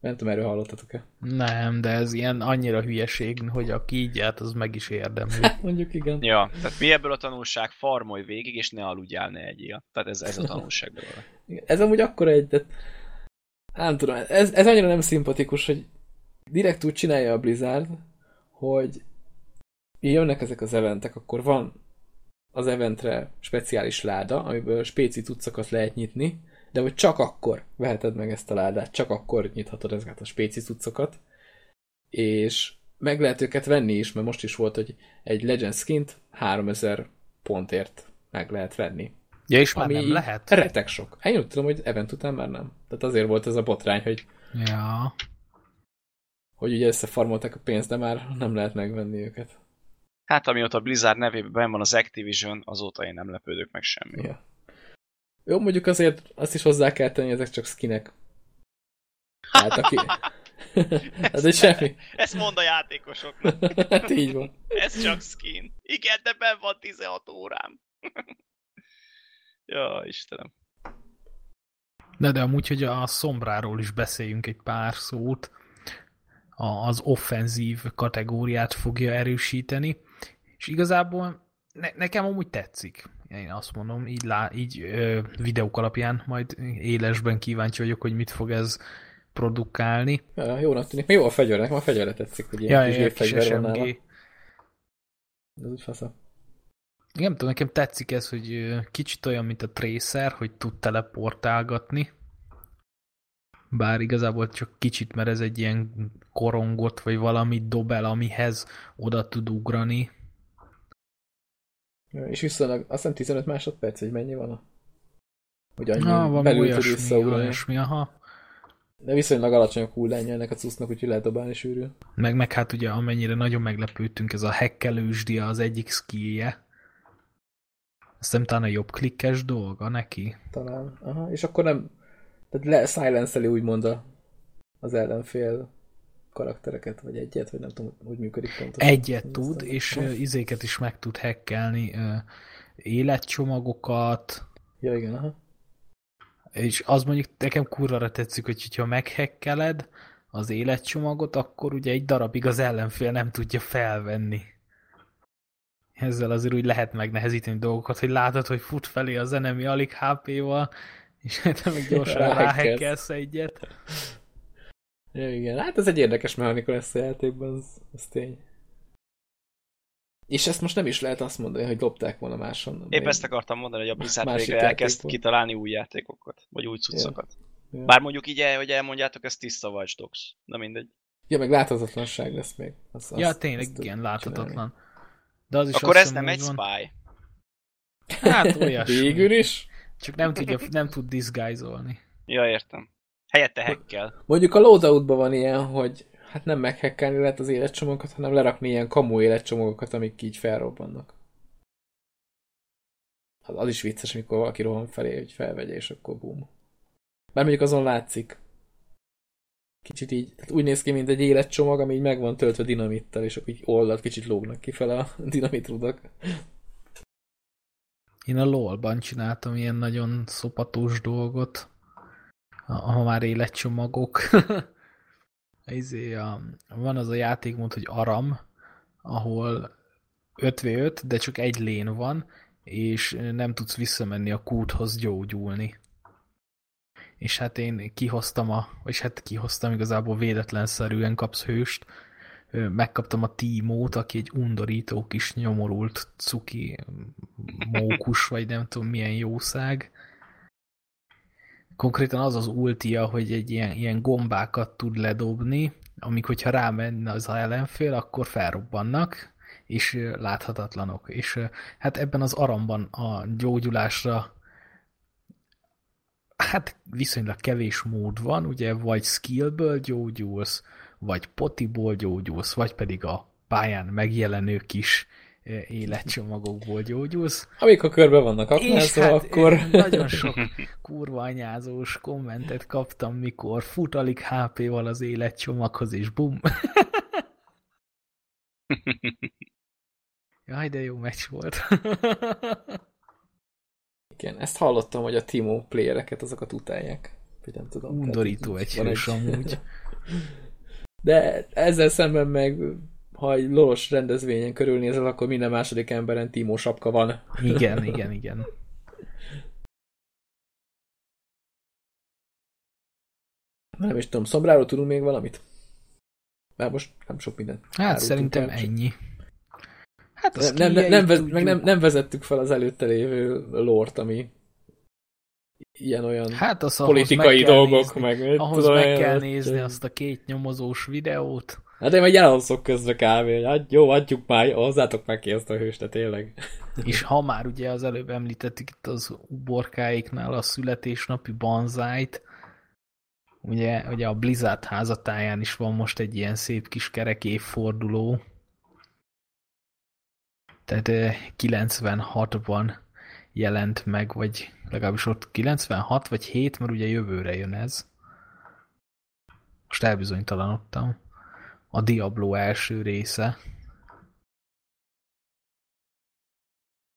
Nem tudom, erről hallottatok-e? Nem, de ez ilyen annyira hülyeség, hogy aki így járt, az meg is érdemli. Mondjuk igen. Ja, tehát mi ebből a tanulság, farmolj végig, és ne aludjál, ne egyél. Tehát ez, ez a tanulság belőle. Ez amúgy akkora egy, de nem tudom, ez, ez annyira nem szimpatikus, hogy direkt úgy csinálja a Blizzard, hogy jönnek ezek az eventek, akkor van az eventre speciális láda, amiből spéci cuccokat lehet nyitni, de hogy csak akkor veheted meg ezt a ládát, csak akkor nyithatod ezeket a spéci cuccokat, és meg lehet őket venni is, mert most is volt, hogy egy Legend skint 3000 pontért meg lehet venni. Ja, és már nem lehet? Retek sok. Én úgy tudom, hogy event után már nem. Tehát azért volt ez a botrány, hogy Ja. Hogy ugye összefarmolták a pénzt, de már nem lehet megvenni őket. Hát amióta a Blizzard nevében van az Activision, azóta én nem lepődök meg semmi. Ja. Jó, mondjuk azért azt is hozzá kell tenni, ezek csak skinek. Hát aki... hát de semmi. Ezt mond a játékosoknak. hát így van. Ez csak skin. Igen, de benn van 16 órám. ja, Istenem. De, de amúgy, hogy a szombráról is beszéljünk egy pár szót, a, az offenzív kategóriát fogja erősíteni, és igazából ne, nekem amúgy tetszik. Én azt mondom, így, lá, így ö, videók alapján majd élesben kíváncsi vagyok, hogy mit fog ez produkálni. Ja, jónak tűnik. Mi jó a fegyvernek? Ma a fegyverre tetszik, hogy ilyen Ja, kis gépfegyver van nála. Ez úgy fasza. Nem tudom, nekem tetszik ez, hogy kicsit olyan, mint a Tracer, hogy tud teleportálgatni. Bár igazából csak kicsit, mert ez egy ilyen korongot, vagy valamit dob el, amihez oda tud ugrani. És viszonylag, azt hiszem 15 másodperc, hogy mennyi van a... Hogy annyi Na, van belül tud visszaugrani. olyasmi, aha. De viszonylag alacsony a cooldown ennek a cuccnak, úgyhogy lehet dobálni sűrűn. Meg, meg hát ugye amennyire nagyon meglepődtünk, ez a hekkelősdia az egyik skillje. Azt nem talán a jobb klikkes dolga neki. Talán. Aha. És akkor nem... Tehát le silence úgymond az ellenfél karaktereket, vagy egyet, vagy nem tudom, hogy működik pontosan. Egyet Ezt tud, és ö, izéket is meg tud hekkelni, ö, életcsomagokat, Ja, igen, aha. és az mondjuk nekem kurvára tetszik, hogy ha meghekkeled az életcsomagot, akkor ugye egy darabig az ellenfél nem tudja felvenni. Ezzel azért úgy lehet megnehezíteni dolgokat, hogy látod, hogy fut felé az enemi alig HP-val, és te meg gyorsan ráhekkelsz egyet. Ja, igen. Hát ez egy érdekes mechanika lesz a játékban, az, az tény. És ezt most nem is lehet azt mondani, hogy lopták volna máson. Épp ezt akartam mondani, hogy a Blizzard végre elkezd játékból. kitalálni új játékokat, vagy új cuccokat. Ja. Bár mondjuk így, el- hogy elmondjátok, ez tiszta Watch Dogs. Na mindegy. ja, meg láthatatlanság lesz még. Az, Ja, azt- tényleg, azt igen, csinálni. láthatatlan. De az is Akkor azt ez nem egy van. spy. Hát olyasmi. Végül is. Csak nem, tudja, nem tud disguise-olni. Ja, értem. Helyette hackkel. Mondjuk a loadoutban van ilyen, hogy hát nem meghekkelni lehet az életcsomagokat, hanem lerakni ilyen kamu életcsomagokat, amik így felrobbannak. Az, az is vicces, amikor valaki rohan felé, hogy felvegye, és akkor bum. Bár mondjuk azon látszik. Kicsit így, tehát úgy néz ki, mint egy életcsomag, ami így meg van töltve dinamittal, és akkor így oldalt kicsit lógnak kifele a dinamitrudak. Én a LOL-ban csináltam ilyen nagyon szopatos dolgot, ha már életcsomagok. izé, a, van az a játékmód, hogy Aram, ahol 5v5, de csak egy lén van, és nem tudsz visszamenni a kúthoz gyógyulni. És hát én kihoztam a, vagy hát kihoztam igazából véletlenszerűen kapsz hőst, megkaptam a Tímót, aki egy undorító kis nyomorult cuki mókus, vagy nem tudom milyen jószág. Konkrétan az az ultia, hogy egy ilyen, ilyen gombákat tud ledobni, amik, hogyha rámenne az ellenfél, akkor felrobbannak, és láthatatlanok. És hát ebben az aramban a gyógyulásra hát viszonylag kevés mód van, ugye vagy skillből gyógyulsz, vagy potiból gyógyulsz, vagy pedig a pályán megjelenő kis életcsomagokból gyógyulsz. Amikor körbe vannak aknázva, hát akkor... nagyon sok kurva anyázós kommentet kaptam, mikor fut alig HP-val az életcsomaghoz, és bum. Jaj, de jó meccs volt. Igen, ezt hallottam, hogy a Timo playereket azokat utálják. Vagy nem tudom. Undorító egy amúgy. De ezzel szemben meg, ha egy lolos rendezvényen körülnézel, akkor minden második emberen Timo sapka van. Igen, igen, igen. Nem is tudom, Szombráról tudunk még valamit? Már most nem sok minden. Hát árultunk szerintem el, ennyi. Hát Nem, nem, nem, nem, vez, meg nem, nem vezettük fel az előtte lévő lort, ami ilyen-olyan Hát az politikai meg dolgok, nézni, meg ahhoz tudom meg kell ott- nézni azt a két nyomozós videót. Hát én meg jelenszok közre kávé, hát jó, adjuk már, hozzátok meg ki ezt a hőst, de tényleg. És ha már ugye az előbb említettük itt az uborkáiknál a születésnapi banzájt, Ugye, ugye a Blizzard házatáján is van most egy ilyen szép kis kerek évforduló. Tehát 96-ban jelent meg, vagy legalábbis ott 96 vagy 7, mert ugye jövőre jön ez. Most elbizonytalanodtam. A Diablo első része.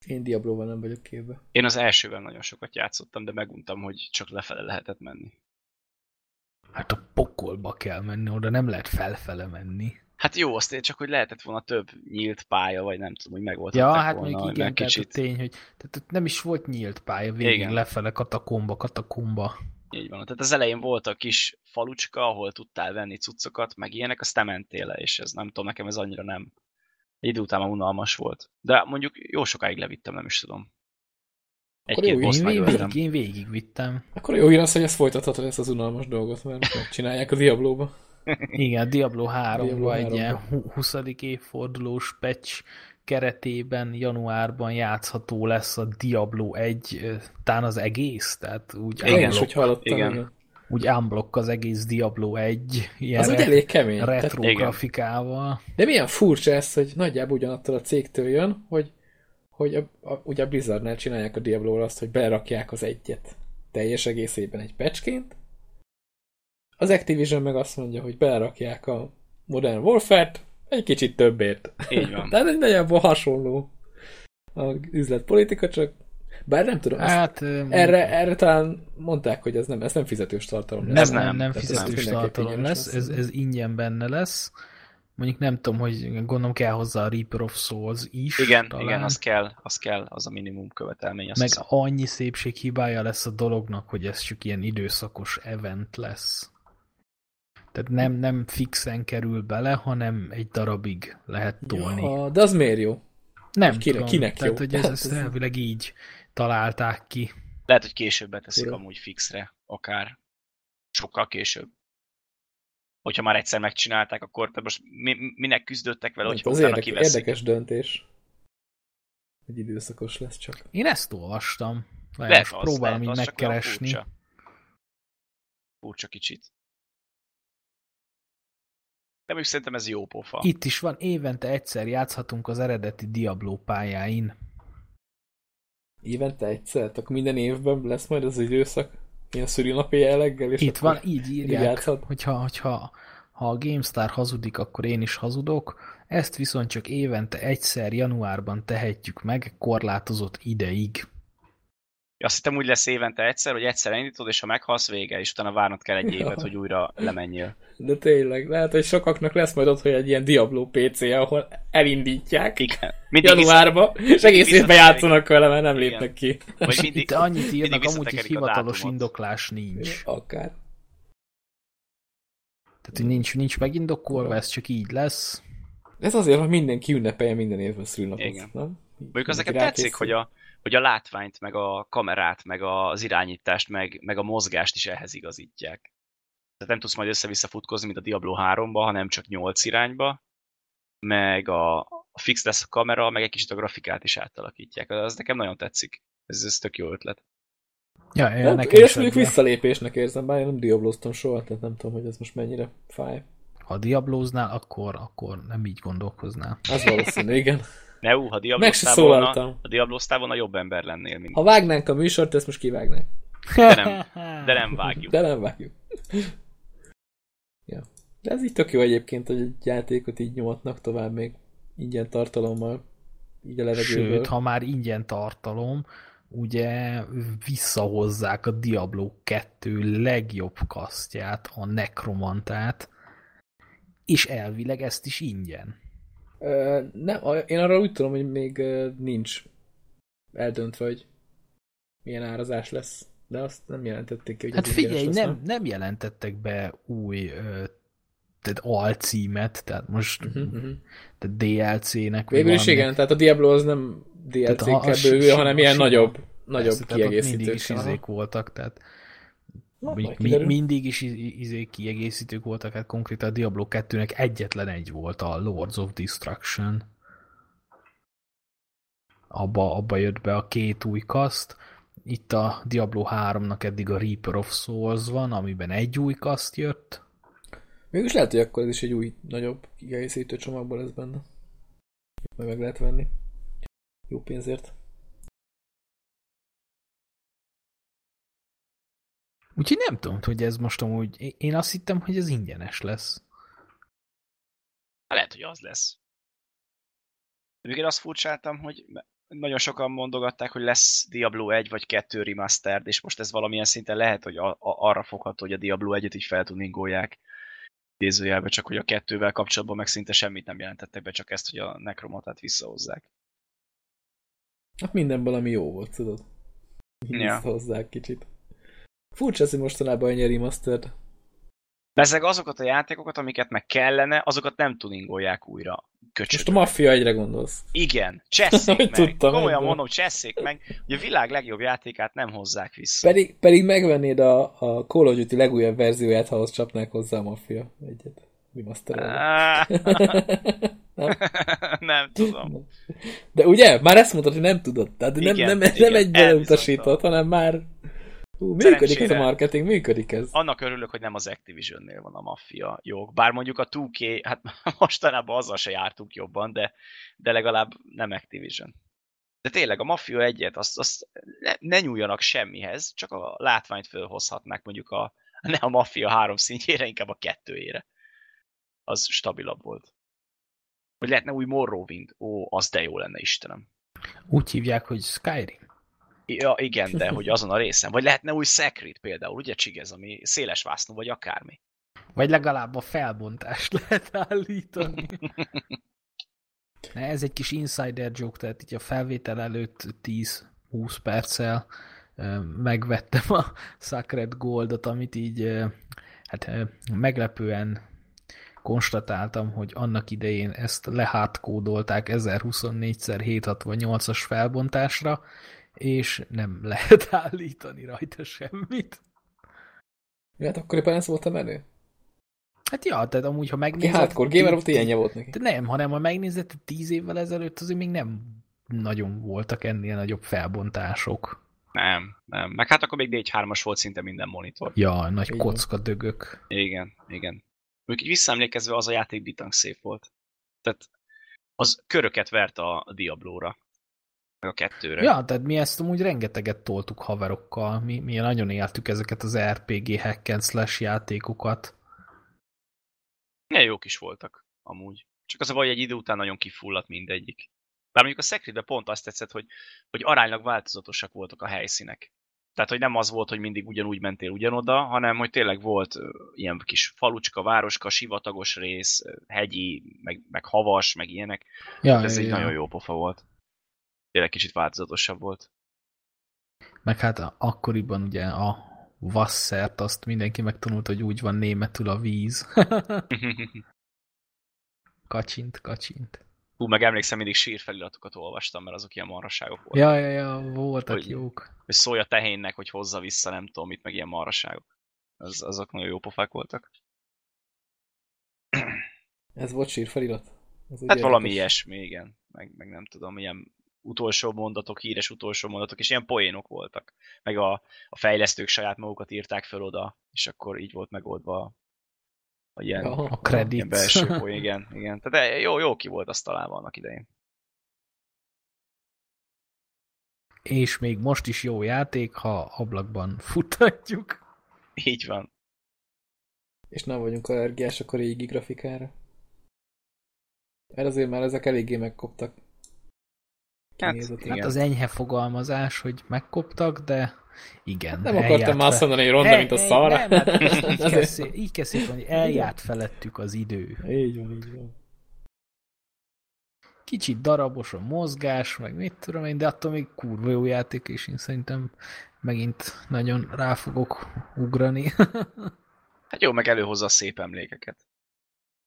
Én Diablo-val nem vagyok képbe. Én az elsővel nagyon sokat játszottam, de meguntam, hogy csak lefele lehetett menni. Hát a pokolba kell menni, oda nem lehet felfele menni. Hát jó, azt én csak, hogy lehetett volna több nyílt pálya, vagy nem tudom, hogy meg Ja, hát volna, még igen, tehát kicsit... tény, hogy tehát nem is volt nyílt pálya, végig igen. lefele katakomba, katakomba. Így van. Tehát az elején volt a kis falucska, ahol tudtál venni cuccokat, meg ilyenek, aztán mentél le, és ez nem tudom, nekem ez annyira nem. Egy idő után unalmas volt. De mondjuk jó sokáig levittem, nem is tudom. Egy-két jó, én, én, végig, én végig vittem. Akkor jó hír az, hogy ezt folytathatod ezt az unalmas dolgot, mert csinálják a Diablo-ba. Igen, Diablo 3 Diablo egy ilyen 20. évfordulós patch keretében januárban játszható lesz a Diablo 1, talán az egész, tehát úgy igen, unblock, hallottam, igen. Úgy unblock az egész Diablo 1, ilyen az re- elég kemény. retro tehát, grafikával. De milyen furcsa ez, hogy nagyjából ugyanattól a cégtől jön, hogy, hogy a, a, ugye a Blizzardnál csinálják a diablo azt, hogy berakják az egyet teljes egészében egy pecsként, az Activision meg azt mondja, hogy belerakják a Modern Warfare-t egy kicsit többért. Így van. Tehát egy nagyjából hasonló a üzletpolitika, csak bár nem tudom, hát, ezt, erre, erre talán mondták, hogy ez nem, ez nem fizetős tartalom lesz. Nem, nem, nem fizetős tartalom lesz, ez, ez ingyen benne lesz. Mondjuk nem tudom, hogy gondolom kell hozzá a Reaper of Souls is. Igen, talán. igen, az kell, az kell, az a minimum követelmény. Meg hiszem. annyi szépség hibája lesz a dolognak, hogy ez csak ilyen időszakos event lesz. Tehát nem, nem fixen kerül bele, hanem egy darabig lehet tolni. Ja, de az miért jó? Nem kire, tudom. Kinek Tehát, jó? hogy ez, ezt elvileg így találták ki. Lehet, hogy később beteszik Ura. amúgy fixre, akár sokkal később. Hogyha már egyszer megcsinálták, akkor te most mi, minek küzdöttek vele, hogy az érdek, érdekes döntés. Egy időszakos lesz csak. Én ezt olvastam. Lehet, most próbálom lehet, így megkeresni. Furcsa. furcsa kicsit. De még szerintem ez jó pofa. Itt is van, évente egyszer játszhatunk az eredeti Diablo pályáin. Évente egyszer? Akkor minden évben lesz majd az időszak? Ilyen szülinapi jelleggel? És Itt van, így írják, hogyha, hogyha ha a GameStar hazudik, akkor én is hazudok. Ezt viszont csak évente egyszer januárban tehetjük meg, korlátozott ideig. Azt hittem úgy lesz évente egyszer, hogy egyszer elindítod, és ha meghalsz, vége, és utána várnod kell egy évet, hogy újra lemenjél. De tényleg, lehet, hogy sokaknak lesz majd ott, hogy egy ilyen Diablo PC, ahol elindítják Igen. Mindig januárba, és egész évben játszanak vele, mert nem lépnek ki. Vagy mindig, Itt annyit írnak, amúgy is hivatalos indoklás nincs. Akár. Tehát, hogy nincs, nincs megindokolva, ez csak így lesz. Ez azért, hogy mindenki ünnepelje minden évben szülnapot, Igen. nem? Mondjuk az nekem tetszik, hogy a, hogy a látványt, meg a kamerát, meg az irányítást, meg, meg a mozgást is ehhez igazítják. Tehát nem tudsz majd össze-vissza futkozni, mint a Diablo 3-ba, hanem csak 8 irányba, meg a, a fix lesz a kamera, meg egy kicsit a grafikát is átalakítják. Az nekem nagyon tetszik. Ez, ez tök jó ötlet. Ja, én, nem, én ezt mondjuk visszalépésnek érzem, bár én nem diabloztam soha, tehát nem tudom, hogy ez most mennyire fáj. Ha diablóznál, akkor, akkor nem így gondolkoznál. Az valószínű, igen. Ne, ú, ha diabloztál volna, ha diabloztál volna, jobb ember lennél. Mint. Ha vágnánk a műsort, ezt most kivágnánk. De nem, de nem vágjuk. De nem vágjuk. Ja. De ez így tök jó egyébként, hogy egy játékot így nyomatnak tovább még ingyen tartalommal. Így a levegőből. Sőt, ha már ingyen tartalom, ugye visszahozzák a Diablo 2 legjobb kasztját, a Necromantát, és elvileg ezt is ingyen. Uh, nem, én arra úgy tudom, hogy még nincs eldöntve, hogy milyen árazás lesz. De azt nem jelentették ki, hogy Hát figyelj, nem, nem, nem jelentettek be új tehát alcímet, tehát most uh-huh, uh-huh. tehát DLC-nek. Végül is igen, tehát a Diablo az nem DLC-kkel bővül, hanem ilyen nagyobb, nagyobb kiegészítők. Mindig is izék voltak, tehát Na, mi, mindig is izé kiegészítők voltak, hát konkrétan a Diablo 2-nek egyetlen egy volt a Lords of Destruction. Abba, abba jött be a két új kaszt, itt a Diablo 3-nak eddig a Reaper of Souls van, amiben egy új kaszt jött. Mégis lehet, hogy akkor ez is egy új, nagyobb kiegészítő csomagból lesz benne. Majd meg lehet venni. Jó pénzért. Úgyhogy nem tudom, hogy ez most amúgy... Én azt hittem, hogy ez ingyenes lesz. Lehet, hogy az lesz. Még én azt furcsáltam, hogy nagyon sokan mondogatták, hogy lesz Diablo 1 vagy 2 remastered, és most ez valamilyen szinten lehet, hogy a, a, arra fogható, hogy a Diablo 1-et így feltuningolják idézőjelbe, csak hogy a kettővel kapcsolatban meg szinte semmit nem jelentettek be, csak ezt, hogy a Necromotát visszahozzák. Hát mindenből, ami jó volt, tudod. Ja. Visszahozzák kicsit. Furcsa, hogy mostanában ennyi remastered. Ezek azokat a játékokat, amiket meg kellene, azokat nem tuningolják újra. Köcsög. Most a Mafia egyre gondolsz. Igen, csesszék meg. Tudtam Komolyan egyből. mondom, csesszék meg, hogy a világ legjobb játékát nem hozzák vissza. Pedig, pedig megvennéd a, a Call of Duty legújabb verzióját, ha ahhoz csapnák hozzá a Mafia egyet. Remastered. Nem? nem tudom. De ugye? Már ezt mondtad, hogy nem tudod. Tehát nem, Igen, nem, igen, nem egyből utasított, elbizonytalan. hanem már Hú, működik ez a marketing, működik ez. Annak örülök, hogy nem az Activision-nél van a maffia jog. Bár mondjuk a 2K, hát mostanában azzal se jártunk jobban, de, de legalább nem Activision. De tényleg a Mafia egyet, azt, azt ne, ne nyúljanak semmihez, csak a látványt fölhozhatnák mondjuk a, ne a Mafia három szintjére, inkább a kettőjére. Az stabilabb volt. Vagy lehetne új Morrowind. Ó, az de jó lenne, Istenem. Úgy hívják, hogy Skyrim. Ja, igen, de hogy azon a részen. Vagy lehetne új Secret például, ugye Csigez, ami széles vásznú, vagy akármi. Vagy legalább a felbontást lehet állítani. Ne, ez egy kis insider joke, tehát így a felvétel előtt 10-20 perccel megvettem a Sacred Goldot, amit így hát meglepően konstatáltam, hogy annak idején ezt lehátkódolták 1024x768-as felbontásra, és nem lehet állítani rajta semmit. Ja, hát akkoriban ez volt a menő. Hát ja, tehát amúgy, ha megnézed... hardcore gamer volt, ilyenje volt neki. De nem, hanem ha megnézed, tíz évvel ezelőtt azért még nem nagyon voltak ennél nagyobb felbontások. Nem, nem. Meg hát akkor még 4-3-as volt szinte minden monitor. Ja, nagy van. kocka dögök. Igen, igen. Mondjuk így visszaemlékezve az a játék bitang szép volt. Tehát az köröket vert a, a Diablóra. Meg a kettőre. Ja, tehát mi ezt amúgy rengeteget toltuk haverokkal. Mi, mi nagyon éltük ezeket az RPG hack and slash játékokat. Ne jók is voltak, amúgy. Csak az a baj, hogy egy idő után nagyon kifulladt mindegyik. Bár mondjuk a Secretbe pont azt tetszett, hogy, hogy aránylag változatosak voltak a helyszínek. Tehát, hogy nem az volt, hogy mindig ugyanúgy mentél ugyanoda, hanem hogy tényleg volt ilyen kis falucska, városka, sivatagos rész, hegyi, meg, meg havas, meg ilyenek. Ja, Ez ja, egy ja. nagyon jó pofa volt. Tényleg kicsit változatosabb volt. Meg hát a- akkoriban ugye a Vasszert azt mindenki megtanult, hogy úgy van németül a víz. kacsint, kacsint. Hú, meg emlékszem, mindig sírfeliratokat olvastam, mert azok ilyen marhaságok voltak. Ja, ja, ja, voltak Hogy- jók. Hogy szólj a tehénnek, hogy hozza vissza, nem tudom mit, meg ilyen marhaságok. Az, azok nagyon jó pofák voltak. Ez volt sírfelirat? Ez Hát valami ilyesmi, igen. Meg, meg nem tudom, ilyen utolsó mondatok, híres utolsó mondatok, és ilyen poénok voltak. Meg a, a fejlesztők saját magukat írták fel oda, és akkor így volt megoldva a ilyen, Ja, A ilyen credits. belső poén, igen, igen. Tehát jó, jó ki volt azt találva annak idején. És még most is jó játék, ha ablakban futtatjuk. Így van. És nem vagyunk allergiások a régi grafikára. Mert azért már ezek eléggé megkoptak. Hát. Hát az enyhe fogalmazás, hogy megkoptak, de igen. Nem akartam azt mondani, hogy ronda, mint a szar. Nem, hát így, kell szép, így kell eljárt felettük az idő. Így van, így van. Kicsit darabos a mozgás, meg mit tudom én, de attól még kurva jó játék, és én szerintem megint nagyon rá fogok ugrani. Hát jó, meg előhozza a szép emlékeket.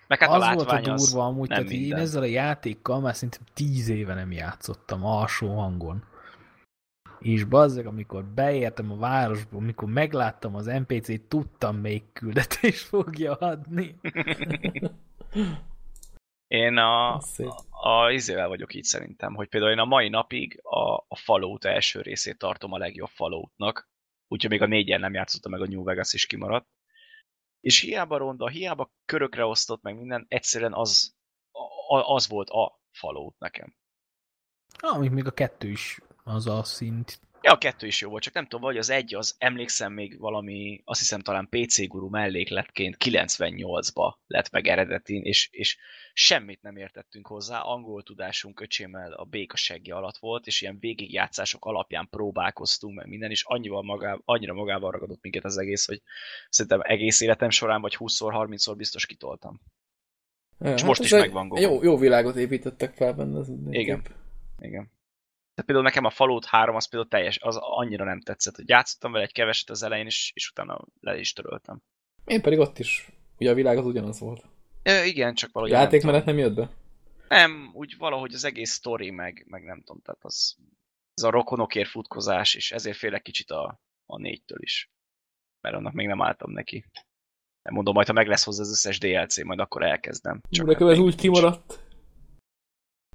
Meg hát az a volt a durva az amúgy, nem tehát én ezzel a játékkal már szerintem tíz éve nem játszottam alsó hangon. És bazzeg, amikor beértem a városba, amikor megláttam az NPC-t, tudtam még küldetést fogja adni. Én a, a, a izével vagyok így szerintem, hogy például én a mai napig a, a Fallout első részét tartom a legjobb Falloutnak, úgyhogy még a négyen nem játszottam meg a New Vegas is kimaradt. És hiába ronda, hiába körökre osztott meg minden, egyszerűen az, a, az volt a Fallout nekem. Amíg még a kettő is az a szint. Ja, a kettő is jó volt, csak nem tudom, vagy az egy, az emlékszem még valami, azt hiszem talán PC Guru mellékletként 98-ba lett meg eredetin, és, és semmit nem értettünk hozzá, angol tudásunk öcsémmel a béka segge alatt volt, és ilyen végigjátszások alapján próbálkoztunk meg minden, és annyival magá, annyira magával ragadott minket az egész, hogy szerintem egész életem során vagy 20-szor, 30-szor biztos kitoltam. Ja, És most ez is megvan. Jó, jó világot építettek fel benne. Az Igen. Igen. Tehát például nekem a Fallout 3 az például teljes, az annyira nem tetszett, hogy játszottam vele egy keveset az elején, és, és utána le is töröltem. Én pedig ott is, ugye a világ az ugyanaz volt. Ö, igen, csak A valahogy nem játékmenet tudom. nem jött be? Nem, úgy valahogy az egész sztori, meg, meg nem tudom, tehát az, ez a rokonokért futkozás, és ezért félek kicsit a, a négytől is. Mert annak még nem álltam neki. Nem mondom, majd ha meg lesz hozzá az összes DLC, majd akkor elkezdem. Csak nekem ez úgy nincs. kimaradt.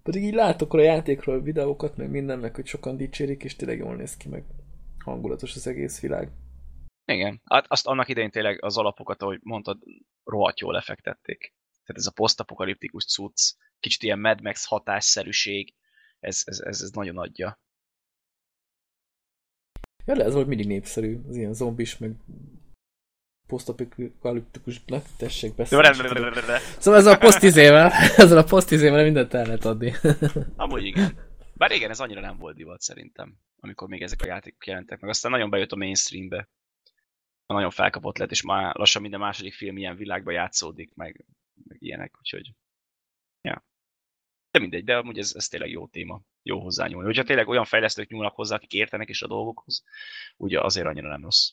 Pedig így látok a játékról videókat, meg minden, meg hogy sokan dicsérik, és tényleg jól néz ki, meg hangulatos az egész világ. Igen, hát azt annak idején tényleg az alapokat, ahogy mondtad, rohadt jól lefektették. Tehát ez a posztapokaliptikus cucc, kicsit ilyen Mad Max hatásszerűség, ez, ez, ez, ez nagyon adja. Ja, de ez volt mindig népszerű, az ilyen zombis, meg posztapokaliptikusnak, tessék beszélni. Szóval ez a posztizével, ezzel a posztizével mindent el lehet adni. Amúgy igen. Bár régen ez annyira nem volt divat szerintem, amikor még ezek a játékok jelentek meg. Aztán nagyon bejött a mainstreambe. Nagyon felkapott lett, és már lassan minden második film ilyen világba játszódik, meg, meg ilyenek, úgyhogy... Ja. De mindegy, de amúgy ez, ez tényleg jó téma. Jó hozzányúlni. Hogyha tényleg olyan fejlesztők nyúlnak hozzá, akik értenek is a dolgokhoz, ugye azért annyira nem rossz.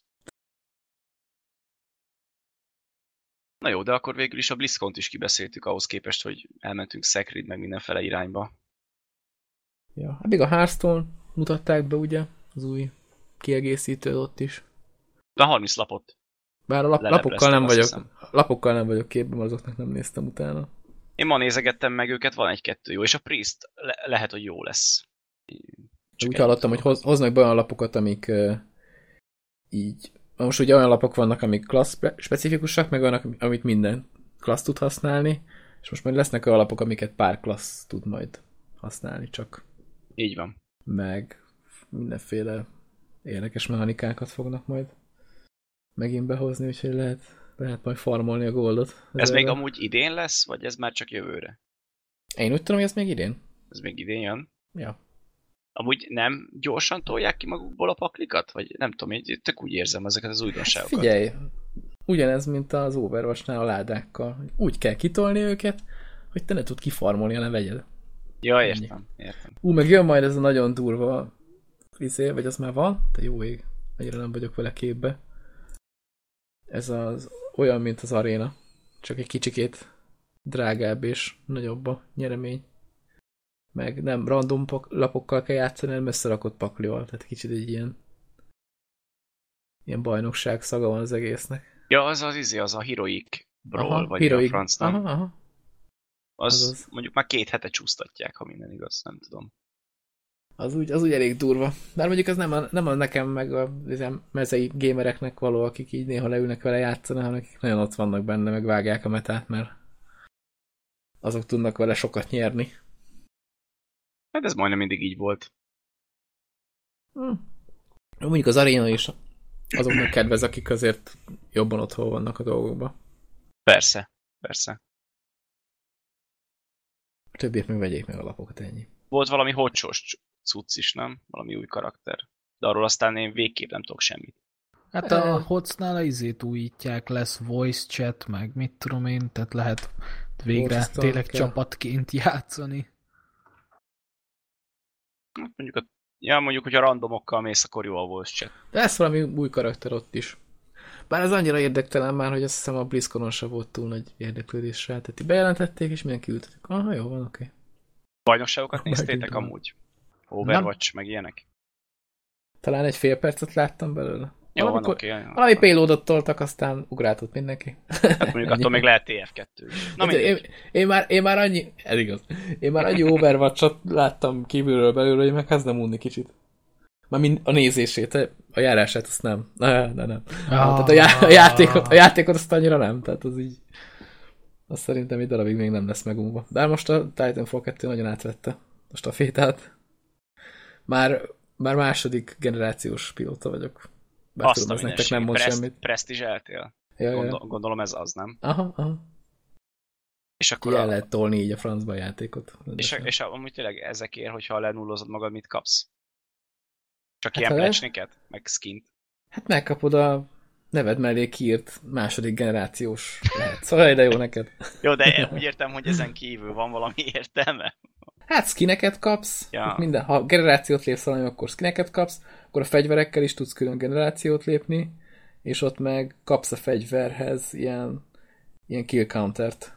Na jó, de akkor végül is a BlizzCon-t is kibeszéltük ahhoz képest, hogy elmentünk Sekrid meg mindenfele irányba. Ja, hát még a Hearthstone mutatták be, ugye, az új kiegészítő ott is. De 30 lapot. Bár a lap, lapokkal nem vagyok, hiszem. lapokkal nem vagyok képben, azoknak nem néztem utána. Én ma nézegettem meg őket, van egy-kettő jó, és a Priest le- lehet, hogy jó lesz. Csak úgy hallottam, hogy hoznak be olyan lapokat, amik uh, így... Most ugye olyan lapok vannak, amik klassz spe- specifikusak, meg olyanok, amit minden klassz tud használni, és most majd lesznek olyan lapok, amiket pár klassz tud majd használni csak. Így van. Meg mindenféle érdekes mechanikákat fognak majd megint behozni, úgyhogy lehet, lehet majd farmolni a goldot. Ez még amúgy idén lesz, vagy ez már csak jövőre? Én úgy tudom, hogy ez még idén. Ez még idén jön? Ja. Amúgy nem gyorsan tolják ki magukból a paklikat? Vagy nem tudom, én tök úgy érzem ezeket az újdonságokat. Figyelj, ugyanez, mint az Overwatch-nál a ládákkal. Úgy kell kitolni őket, hogy te ne tud kifarmolni, hanem vegyed. Ja, értem, értem. Ú, meg jön majd ez a nagyon durva izé, vagy az már van? Te jó ég, annyira nem vagyok vele képbe. Ez az olyan, mint az aréna, csak egy kicsikét drágább és nagyobb a nyeremény. Meg nem random lapokkal kell játszani, hanem összerakott paklival, tehát kicsit egy ilyen ilyen bajnokság szaga van az egésznek. Ja, az az izé, az a Heroic Brawl, vagy Heroic- a franc, nem? Aha, aha. Az azaz. mondjuk már két hete csúsztatják, ha minden igaz, nem tudom. Az úgy, az úgy elég durva. Bár mondjuk az nem a, nem a nekem meg a ilyen mezei gamereknek való, akik így néha leülnek vele játszani, hanem akik nagyon ott vannak benne, meg vágják a metát, mert azok tudnak vele sokat nyerni. Hát ez majdnem mindig így volt. Hm. Mondjuk az aréna is azoknak kedvez, akik azért jobban otthon vannak a dolgokba. Persze, persze. A többiek meg vegyék meg a lapokat, ennyi. Volt valami hocsos cucc is, nem? Valami új karakter. De arról aztán én végképp nem tudok semmit. Hát a hocnál a izét újítják, lesz voice chat, meg mit tudom én, tehát lehet végre tényleg kell. csapatként játszani. Mondjuk, a, ja, mondjuk, hogyha randomokkal mész, akkor jó a voice chat. De lesz valami új karakter ott is. Bár ez annyira érdektelen már, hogy azt hiszem a BlizzConon se volt túl nagy érdeklődés rá. Tehát bejelentették, és mindenki ültetik. Aha, jó van, oké. Bajnokságokat Megint néztétek amúgy? Overwatch, meg ilyenek? Talán egy fél percet láttam belőle. Jó, van, Valamikor- oké. Okay, Valami payloadot toltak, aztán ugráltott mindenki. Hát mondjuk attól még lehet TF2 is. Na Hát én, én, már, én már annyi, ez igaz, én már annyi Overwatch-ot láttam kívülről belülről, hogy megkezdem unni kicsit. Már mind a nézését, a járását azt nem. Ne, ne, nem. Ah. Tehát a, já- a, játékot, a játékot azt annyira nem, tehát az így azt szerintem egy darabig még nem lesz megunva. De most a Titanfall 2 nagyon átvette a stafétát. Már, már második generációs pilóta vagyok. Bár Azt tudom, a nektek nem mond Preszt, semmit. Presztizseltél? Ja, Gondol, ja. gondolom ez az, nem? Aha, aha. És akkor el a, lehet tolni így a francba a játékot. és, és amúgy tényleg ezekért, hogyha lenullozod magad, mit kapsz? Csak Hát ilyen plecsniket? Meg skint? Hát megkapod a neved mellé kiírt második generációs lehet. Szóval de jó neked. Jó, de úgy értem, hogy ezen kívül van valami értelme. Hát skineket kapsz, Ja. minden, ha generációt lépsz valami, akkor skineket kapsz, akkor a fegyverekkel is tudsz külön generációt lépni, és ott meg kapsz a fegyverhez ilyen, ilyen kill countert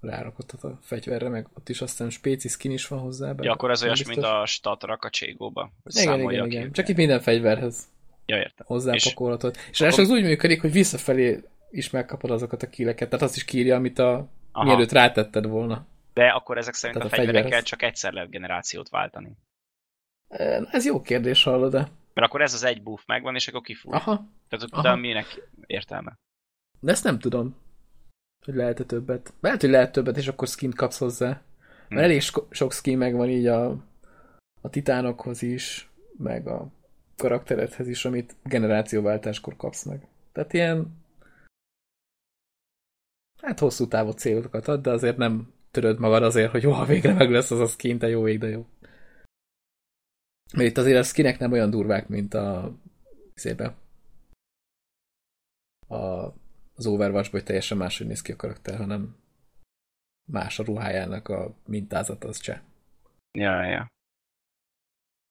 rárakott a fegyverre, meg ott is aztán spéci skin is van hozzá. Ja, akkor ez nem olyas, mint a statrak a cségóba. Igen, igen, ki igen. Csak itt minden fegyverhez Ja, értem. hozzápakolhatod. És, és akkor- az úgy működik, hogy visszafelé is megkapod azokat a killeket, tehát azt is kírja, amit a Aha. mielőtt rátetted volna. De akkor ezek szerint Tehát a a fegyverekkel csak egyszer lehet generációt váltani. Ez jó kérdés, hallod de Mert akkor ez az egy buff megvan, és akkor kifúj. Aha, Tehát akkor Aha. minek értelme? de ezt nem tudom, hogy lehet-e többet. Lehet, hogy lehet többet, és akkor skint kapsz hozzá. Mert Hm. elég sok skin megvan így a, a titánokhoz is, meg a karakteredhez is, amit generációváltáskor kapsz meg. Tehát ilyen hát hosszú távú célokat ad, de azért nem töröd magad azért, hogy jó, végre meg lesz az a skin, de jó ég, de jó. Mert itt azért a skinek nem olyan durvák, mint a szépen. A, az overwatch hogy teljesen máshogy néz ki a karakter, hanem más a ruhájának a mintázat, az cseh. Ja, ja.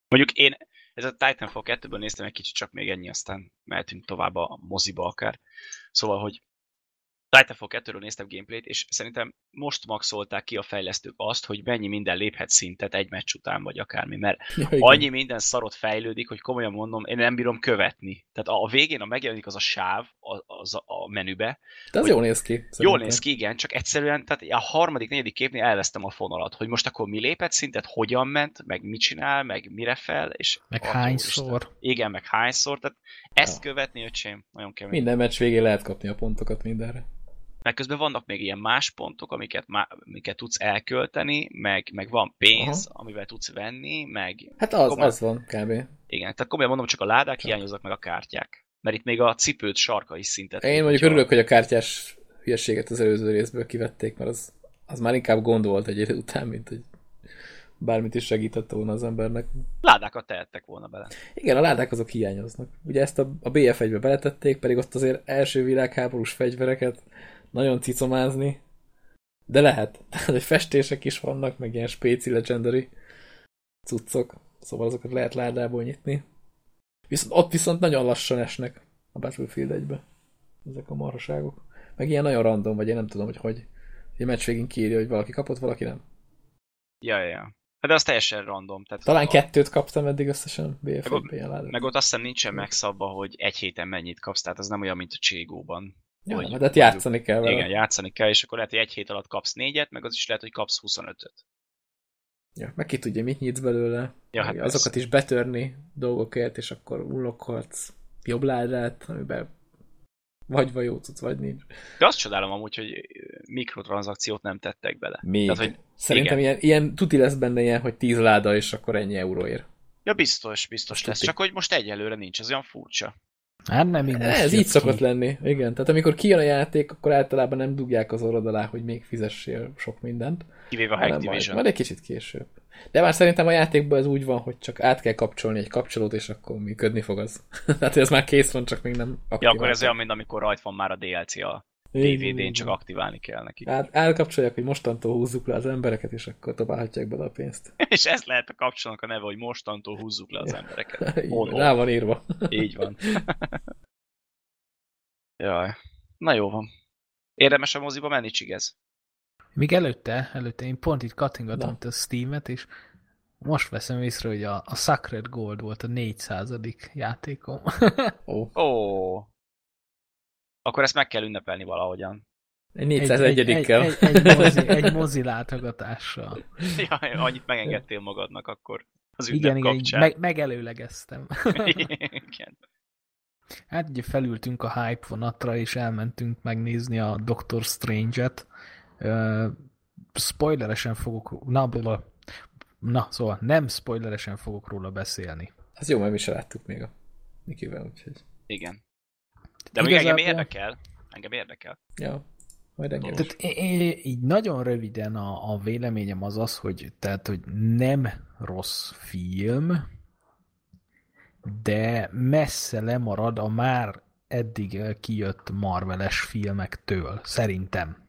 Mondjuk én, ez a Titanfall 2-ből néztem egy kicsit, csak még ennyi, aztán mehetünk tovább a moziba akár. Szóval, hogy Titanfall 2-ről néztem gameplayt, és szerintem most maxolták ki a fejlesztők azt, hogy mennyi minden léphet szintet egy meccs után, vagy akármi, mert Ja, igen. annyi minden szarot fejlődik, hogy komolyan mondom, én nem bírom követni. Tehát a, végén, a megjelenik az a sáv a, az a, a menübe, De az jól néz ki. Jól szerintem. néz ki, igen, csak egyszerűen, tehát a harmadik, negyedik képnél elvesztem a fonalat, hogy most akkor mi lépett szintet, hogyan ment, meg mit csinál, meg mire fel, és... Meg hányszor. úristen. Igen, meg hányszor, tehát ezt Ja. követni, öcsém, nagyon kemény. Minden meccs végén lehet kapni a pontokat mindenre. Meg közben vannak még ilyen más pontok, amiket, má, amiket tudsz elkölteni, meg, meg van pénz, amivel tudsz venni, meg... Hát az, Komolyan. az van, kb. Igen, tehát komolyan mondom, csak a ládák Csak. hiányoznak meg a kártyák. Mert itt még a cipőt sarka is szintet. Én mondjuk hogyha- örülök, hogy a kártyás hülyeséget az előző részből kivették, mert az, az már inkább gond volt egy idő után, mint hogy bármit is segített volna az embernek. Ládákat tehettek volna bele. Igen, a ládák azok hiányoznak. Ugye ezt a, a BF1-be beletették, pedig ott azért első világháborús fegyvereket nagyon cicomázni, de lehet. Tehát, hogy festések is vannak, meg ilyen spéci legendary cuccok, szóval azokat lehet ládából nyitni. Viszont ott viszont nagyon lassan esnek a Battlefield 1-be ezek a marhaságok. Meg ilyen nagyon random, vagy én nem tudom, hogy hogy. Egy meccs végén kiírja, hogy valaki kapott, valaki nem. Ja, ja. Hát de az teljesen random. Tehát Talán a, kettőt kaptam eddig összesen Meg ott- BF1-ben ilyen ládát. Meg ott azt hiszem nincsen megszabva, hogy egy héten mennyit kapsz, tehát az nem olyan, mint a Cségóban. Ja, hogy hát játszani kell vele. Igen, játszani kell, és akkor lehet, hogy egy hét alatt kapsz négyet, meg az is lehet, hogy kapsz 25-öt. Ja, meg ki tudja, mit nyitsz belőle. Ja, hát azokat is betörni dolgokért, és akkor unlockhatsz jobb ládát, amiben vagy vagy jó cucc, vagy nincs. De azt csodálom amúgy, hogy mikrotranszakciót nem tettek bele. Még. Tehát, hogy Szerintem igen. ilyen, ilyen tuti lesz benne ilyen, hogy 10 láda, és akkor ennyi euróért. Ja, biztos, biztos lesz. tuti. Csak hogy most egyelőre nincs, ez olyan furcsa. Hát nem még most Ez így szokott ki. lenni, igen. Tehát amikor kijön a játék, akkor általában nem dugják az orrod alá, hogy még fizessél sok mindent. Kivéve a Activision. majd egy kicsit később. De már szerintem a játékban ez úgy van, hogy csak át kell kapcsolni egy kapcsolót, és akkor működni fog az. Tehát ez már kész van, csak még nem Ja, akkor ez olyan, mint amikor rajta van már a DLC a DVD-n, csak aktiválni kell neki. Hát elkapcsolják, hogy mostantól húzzuk le az embereket, és akkor dobálhatják bele a pénzt. És ez lehet a kapcsolónak a neve, hogy mostantól húzzuk le az embereket. Így On, van, Rá van írva. Így van. Jaj. Na jó van. Érdemes a moziba menni, csigez? Még előtte, előtte én pont itt itt a Steam-et, és Most veszem észre, hogy a, a Sacred Gold volt a 400. játékom. Ó, Ó. Akkor ezt meg kell ünnepelni valahogyan. egy egy, 401 kell egy, egy, egy, mozi, egy mozi látogatással. Ja, annyit megengedtél magadnak akkor az ünnep Igen, igen, kapcsán. meg, megelőlegeztem. igen. Hát ugye felültünk a hype vonatra, és elmentünk megnézni a Doctor Strange-et. Uh, spoileresen fogok, na, bla, na, szóval nem spoileresen fogok róla beszélni. Az jó, mert mi se láttuk még a Mikivel, úgyhogy... Igen. De még engem Igazából- érdekel. Engem érdekel. Ja, majd engem. Tehát é- é- így nagyon röviden a, a véleményem az az, hogy, tehát, hogy nem rossz film, de messze lemarad a már eddig kijött Marveles filmektől, szerintem.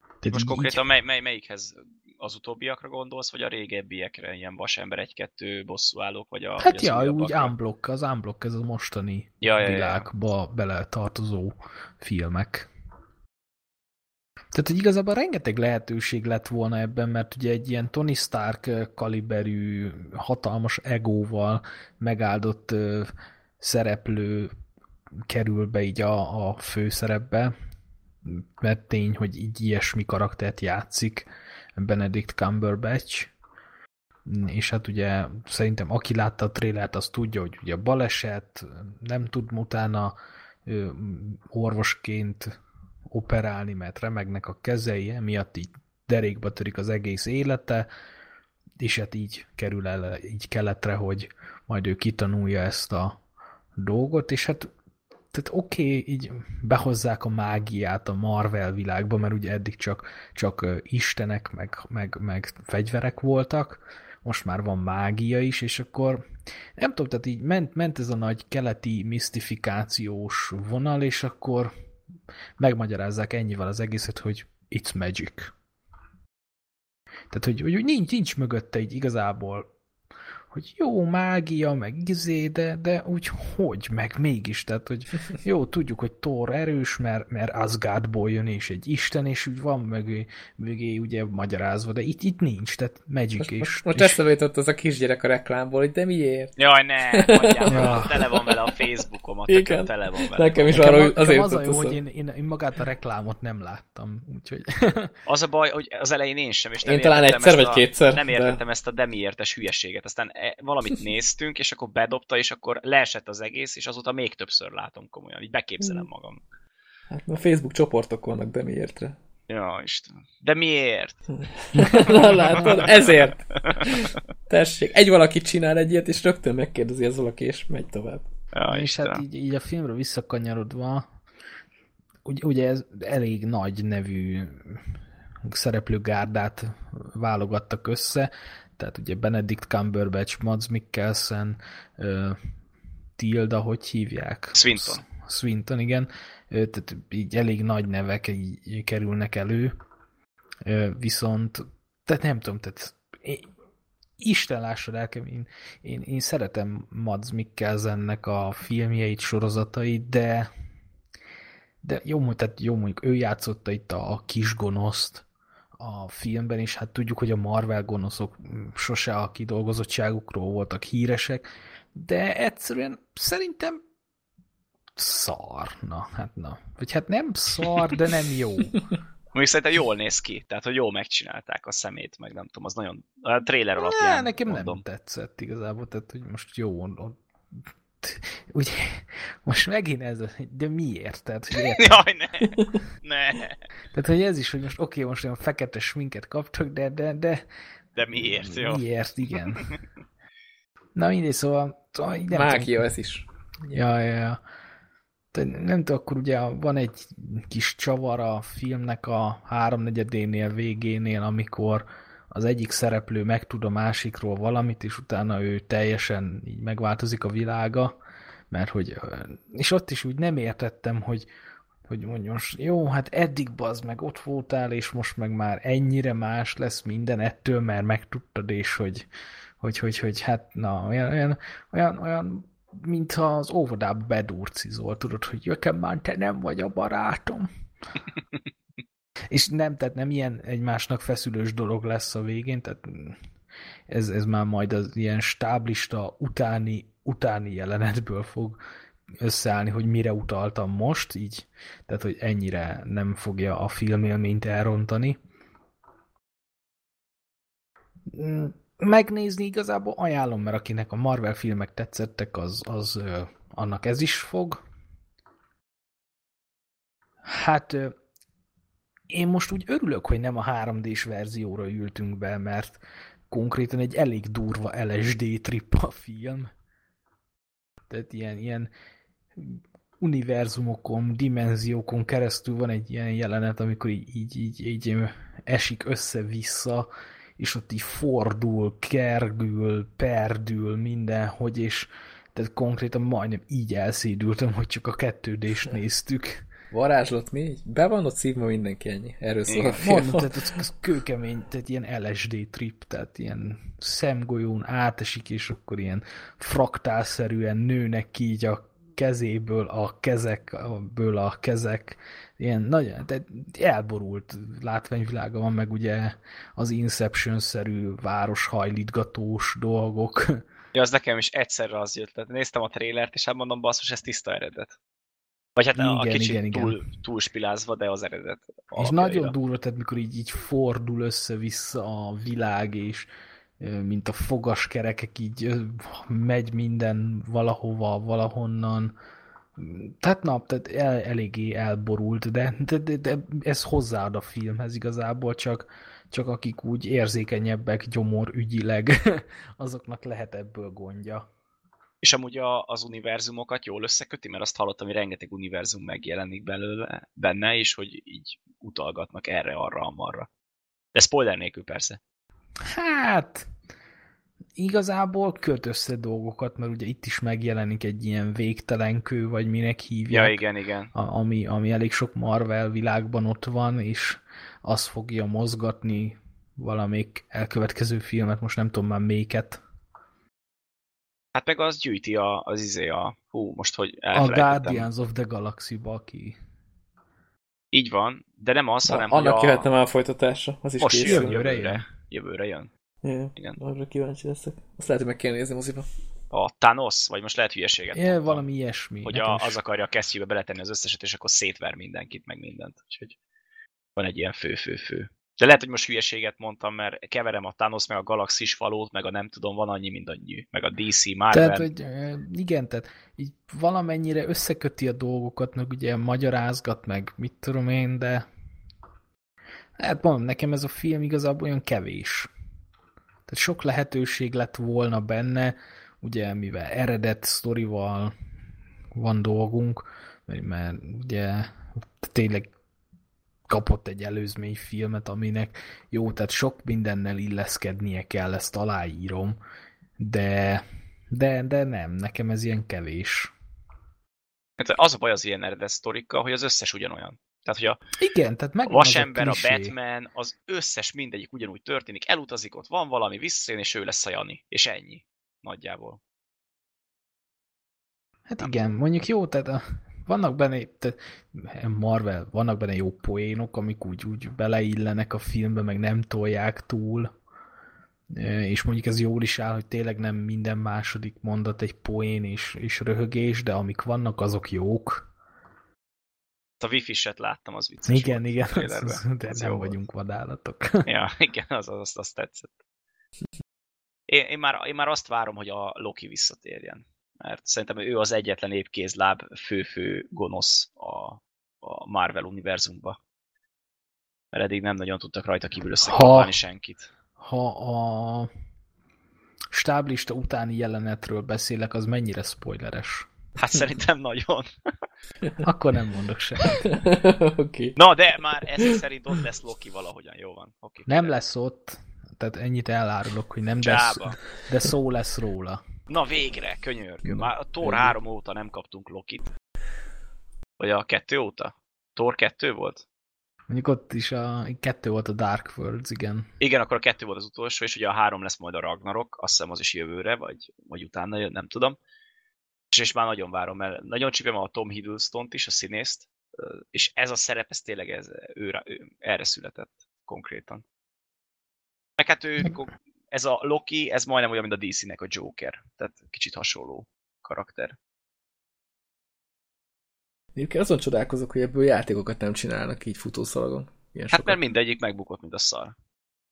Tehát Most így- konkrétan mely, mely, melyikhez az utóbbiakra gondolsz, vagy a régebbiekre, ilyen Vasember egy-kettő bosszúállók, vagy a Hát vagy ja, úgy unblock, az unblock, ez a mostani Ja, ja, ja, ja. világba bele tartozó filmek. Tehát, hogy igazából rengeteg lehetőség lett volna ebben, mert ugye egy ilyen Tony Stark kaliberű, hatalmas egóval megáldott ö, szereplő kerül be így a, a főszerepbe, mert tény, hogy így ilyesmi karaktert játszik Benedict Cumberbatch, és hát ugye szerintem aki látta a trélert, az tudja, hogy ugye baleset, nem tud utána orvosként operálni, mert remegnek a kezei, emiatt így derékba törik az egész élete, és hát így kerül el így keletre, hogy majd ő kitanulja ezt a dolgot, és hát tehát oké, okay, így behozzák a mágiát a Marvel világba, mert ugye eddig csak, csak istenek, meg, meg, meg fegyverek voltak, most már van mágia is, és akkor nem tudom, tehát így ment, ment ez a nagy keleti misztifikációs vonal, és akkor megmagyarázzák ennyivel az egészet, hogy it's magic. Tehát, hogy, hogy nincs, nincs mögötte így igazából hogy jó mágia, meg izé, de, de úgy hogy, meg mégis, tehát, hogy jó, tudjuk, hogy Thor erős, mert, mert Asgardból jön, és egy isten, és úgy van mögé, mögé ugye magyarázva, de itt, itt nincs, tehát magic Most, és... most, most és eszembe jutott az a kisgyerek a reklámból, hogy de miért? Jaj, ne, mondjál, Ja. tele van vele a Facebookom, a Igen. tele van vele. Nekem is Nekem, arra nekem azért az a jó, hogy én, én, én magát a reklámot nem láttam, úgyhogy... Az a baj, hogy az elején én sem, és nem Én talán egyszer vagy a, kétszer, Nem de- értettem ezt a demiértes hülyeséget. Aztán valamit néztünk, és akkor bedobta, és akkor leesett az egész, és azóta még többször látom komolyan. Így beképzelem Hmm. magam. Hát a Facebook csoportok vannak, de miértre? Ja, Istenem. De miért? Na, látod, ezért. Tessék, egy valaki csinál egy ilyet, és rögtön megkérdezi az valaki, és megy tovább. Ja, és hát így, így a filmre visszakanyarodva, ugye, ugye ez elég nagy nevű szereplőgárdát válogattak össze, tehát ugye Benedict Cumberbatch, Mads Mikkelsen, uh, Tilda, hogy hívják? Swinton. Swinton, igen. Tehát így elég nagy nevek így kerülnek elő, viszont, tehát nem tudom, tehát én, Isten lássa lelkem, én, én, én szeretem Mads Mikkelsennek a filmjeit, sorozatait, de de jó, tehát jó mondjuk ő játszotta itt a, a kis gonoszt a filmben, és hát tudjuk, hogy a Marvel gonoszok sose a kidolgozottságukról voltak híresek, de egyszerűen szerintem szar. Na, hát na. Vagy hát nem szar, de nem jó. Még szerintem jól néz ki, tehát hogy jól megcsinálták a szemét, meg nem tudom, az nagyon... A trailer alapján Ne, nekem mondom. nem tetszett igazából, tehát hogy most jó, ugye, most megint ez, a- de miért? Tehát, hogy érted? Jaj, ne! Ne! Tehát, hogy ez is, hogy most oké, most olyan fekete sminket kaptak, de, de, de De miért, jó? miért, igen. Na mindegy, szóval, szóval így nem tudom. Mágia ez is. Ja, ja, ja. De nem tudom, akkor ugye van egy kis csavar a filmnek a háromnegyedénél, végénél, amikor az egyik szereplő megtud a másikról valamit, és utána ő teljesen így megváltozik a világa, mert hogy, és ott is úgy nem értettem, hogy, hogy mondjuk most, jó, hát eddig bazd meg ott voltál, és most meg már ennyire más lesz minden ettől, mert megtudtad, és hogy, hogy, hogy, hogy hát na, olyan, olyan, olyan, olyan mintha az óvodába bedurcizol, tudod, hogy jökem már, te nem vagy a barátom. és nem, tehát nem ilyen egymásnak feszülős dolog lesz a végén, tehát ez, ez már majd az ilyen stáblista utáni, utáni jelenetből fog összeállni, hogy mire utaltam most, így, tehát hogy ennyire nem fogja a filmélményt elrontani. Mm, megnézni igazából ajánlom, mert akinek a Marvel filmek tetszettek, az, az annak ez is fog. Hát én most úgy örülök, hogy nem a 3D-s verzióra ültünk be, mert konkrétan egy elég durva LSD trip a film. Tehát ilyen, ilyen univerzumokon, dimenziókon keresztül van egy ilyen jelenet, amikor így, így, így, így esik össze-vissza, és ott így fordul, kergül, perdül mindenhogy, és tehát konkrétan majdnem így elszédültem, hogy csak a kettődést néztük. Varázslat mi? Be van ott szívva mindenki ennyi. Erről szól a film. Mondom, tehát ez, ez kőkemény, tehát ilyen LSD trip, tehát ilyen szemgolyón átesik, és akkor ilyen fraktálszerűen nőnek ki így a kezéből a kezekből a kezek, ilyen nagyon, de elborult látványvilága van, meg ugye az Inception-szerű városhajlítgatós dolgok. Ja, az nekem is egyszerre az jött. Tehát néztem a trélert, és hát mondom, basszus, ez tiszta eredet. Vagy hát igen, a kicsit igen, igen. túl, túl spilázva, de az eredet. És nagyon durva, tehát mikor így, így fordul össze-vissza a világ, és mint a fogaskerekek, így megy minden valahova, valahonnan. Tehát na, tehát el, eléggé elborult, de, de, de, de ez hozzáad a filmhez igazából, csak, csak akik úgy érzékenyebbek gyomor ügyileg, azoknak lehet ebből gondja. És amúgy a, az univerzumokat jól összeköti, mert azt hallottam, hogy rengeteg univerzum megjelenik belőle, benne, és hogy így utalgatnak erre, arra, amarra. De spoiler nélkül persze. Hát, igazából köt össze dolgokat, mert ugye itt is megjelenik egy ilyen végtelen kő, vagy minek hívják. Ja, igen, igen. A, ami, ami elég sok Marvel világban ott van, és az fogja mozgatni valamik elkövetkező filmet, most nem tudom már melyiket. Hát meg az gyűjti a, az izé a... Hú, most hogy A Guardians of the Galaxy-ba ki. Így van, de nem az, Na, hanem annak hogy a... jöhetne már a folytatása. Az is most készül. jön, jövőre, jövőre, jövőre jön. Ja, Igen. Arra kíváncsi leszek. Azt lehet, hogy meg kell nézni moziba. A Thanos, vagy most lehet hülyeséget Ja, mondtam, valami ilyesmi. Hogy nekem a, az akarja a kesztyűbe beletenni az összeset, és akkor szétver mindenkit, meg mindent. Úgyhogy van egy ilyen fő-fő-fő. De lehet, hogy most hülyeséget mondtam, mert keverem a Thanos, meg a Galaxis falót, meg a nem tudom, van annyi mindannyi, meg a DC, Marvel. Tehát, hogy igen, tehát így valamennyire összeköti a dolgokat, meg ugye magyarázgat, meg mit tudom én, de hát mondom, nekem ez a film igazából olyan kevés. Tehát sok lehetőség lett volna benne, ugye mivel eredet sztorival van dolgunk, mert ugye tényleg kapott egy előzmény filmet, aminek jó, tehát sok mindennel illeszkednie kell, ezt aláírom, de, de, de nem, nekem ez ilyen kevés. Hát az a baj az ilyen eredet sztorikkal, hogy az összes ugyanolyan. Tehát, hogy a Igen, tehát a vasember, a Batman, az összes mindegyik ugyanúgy történik, elutazik, ott van valami, visszajön, és ő lesz a Jani. És ennyi. Nagyjából. Hát igen, mondjuk jó, tehát a, vannak benne, tehát Marvel, vannak benne jó poénok, amik úgy, úgy beleillenek a filmbe, meg nem tolják túl, és mondjuk ez jól is áll, hogy tényleg nem minden második mondat egy poén és, és röhögés, de amik vannak, azok jók. A wifi-set láttam, az vicces Igen, volt igen, a trailerben. az, de Az nem jó volt. vagyunk vadállatok. Ja, igen, az, az, az tetszett. Én, én, már, én már azt várom, hogy a Loki visszatérjen. Mert szerintem ő az egyetlen épkézláb fő-fő gonosz a, a Marvel univerzumba. Mert eddig nem nagyon tudtak rajta kívül összekapálni senkit. Ha a stáblista utáni jelenetről beszélek, az mennyire spoileres? Hát szerintem nagyon. Akkor nem mondok semmit. Oké. okay. Na, de már ez szerint ott lesz Loki valahogyan, jó van. Okay, Nem lesz ott, tehát ennyit elárulok, hogy nem, de, Csába. de szó lesz róla. Na végre, könyörgöm. Már a Thor ennyi. 3 óta nem kaptunk Lokit. Vagy a 2 óta? Thor 2 volt? Mondjuk ott is a kettő volt a Dark Worlds, igen. Igen, akkor a 2 volt az utolsó, és ugye a 3 lesz majd a Ragnarok, azt hiszem az is jövőre, vagy, vagy utána jön, nem tudom. És, és már nagyon várom, mert nagyon csípem a Tom Hiddleston-t is, a színészt, és ez a szerep, ez tényleg ez, ő, ő, erre született konkrétan. Meg hát ő ez a Loki, ez majdnem olyan, mint a DC-nek a Joker. Tehát kicsit hasonló karakter. Egyébként azon csodálkozok, hogy ebből játékokat nem csinálnak így futószalagon. Ilyen Hát sokat. mert mindegyik megbukott, mint a szar.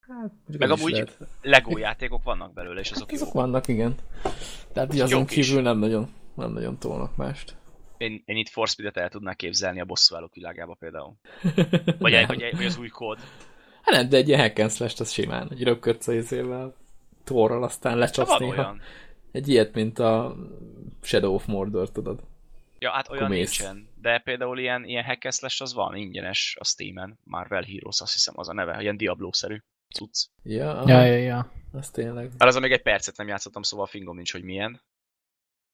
Hát, Meg amúgy lehet. Lego játékok vannak belőle, és azok Hát azok jók. vannak, igen. Tehát így azon kívül nem nagyon, nem nagyon tolnak mást. Én, én itt Force Speed-et el tudnák képzelni a bosszúállók világába például. Vagy, egy, vagy, egy, vagy az új kód. Hát nem, de egy ilyen hack and slash az simán, egy röpködsz a izével, torral, aztán lecsapsz van néha. olyan. Egy ilyet, mint a Shadow of Mordor, tudod. Ja, hát olyan mész. nincsen. De például ilyen, ilyen hack and slash az van, ingyenes a Steam-en. Marvel Heroes, azt hiszem az a neve, ilyen Diablo-szerű cucc. Ja, aha, Ja, ja, ja. az tényleg. Hát azon még egy percet nem játszottam, szóval fingom nincs, hogy milyen.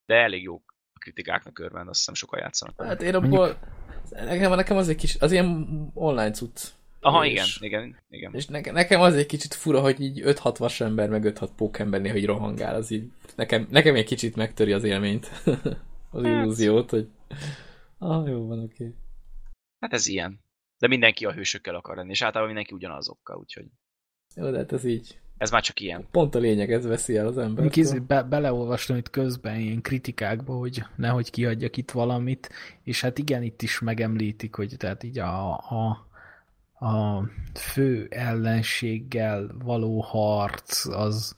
De elég jó a kritikáknak örvend, azt hiszem sokan játszanak. Hát én abból, nekem, nekem az egy kis, az ilyen online cucc. Aha, És- igen, igen, igen. És nekem, nekem az egy kicsit fura, hogy így 5-6 vasember, meg 5-6 pókember néha így rohangál, az így, nekem, nekem egy kicsit megtöri az élményt, az Hát. illúziót, hogy ah, jó van, oké. Okay. Hát ez ilyen. De mindenki a hősökkel akar lenni, és általában mindenki ugyanazokkal, úgyhogy Jó, de hát ez így, ez már csak ilyen. pont a lényeg, ez veszi el az embert. Kézé, be, beleolvastam itt közben ilyen kritikákba, hogy nehogy kihagyjak itt valamit, és hát igen, itt is megemlítik, hogy tehát így a, a, a fő ellenséggel való harc az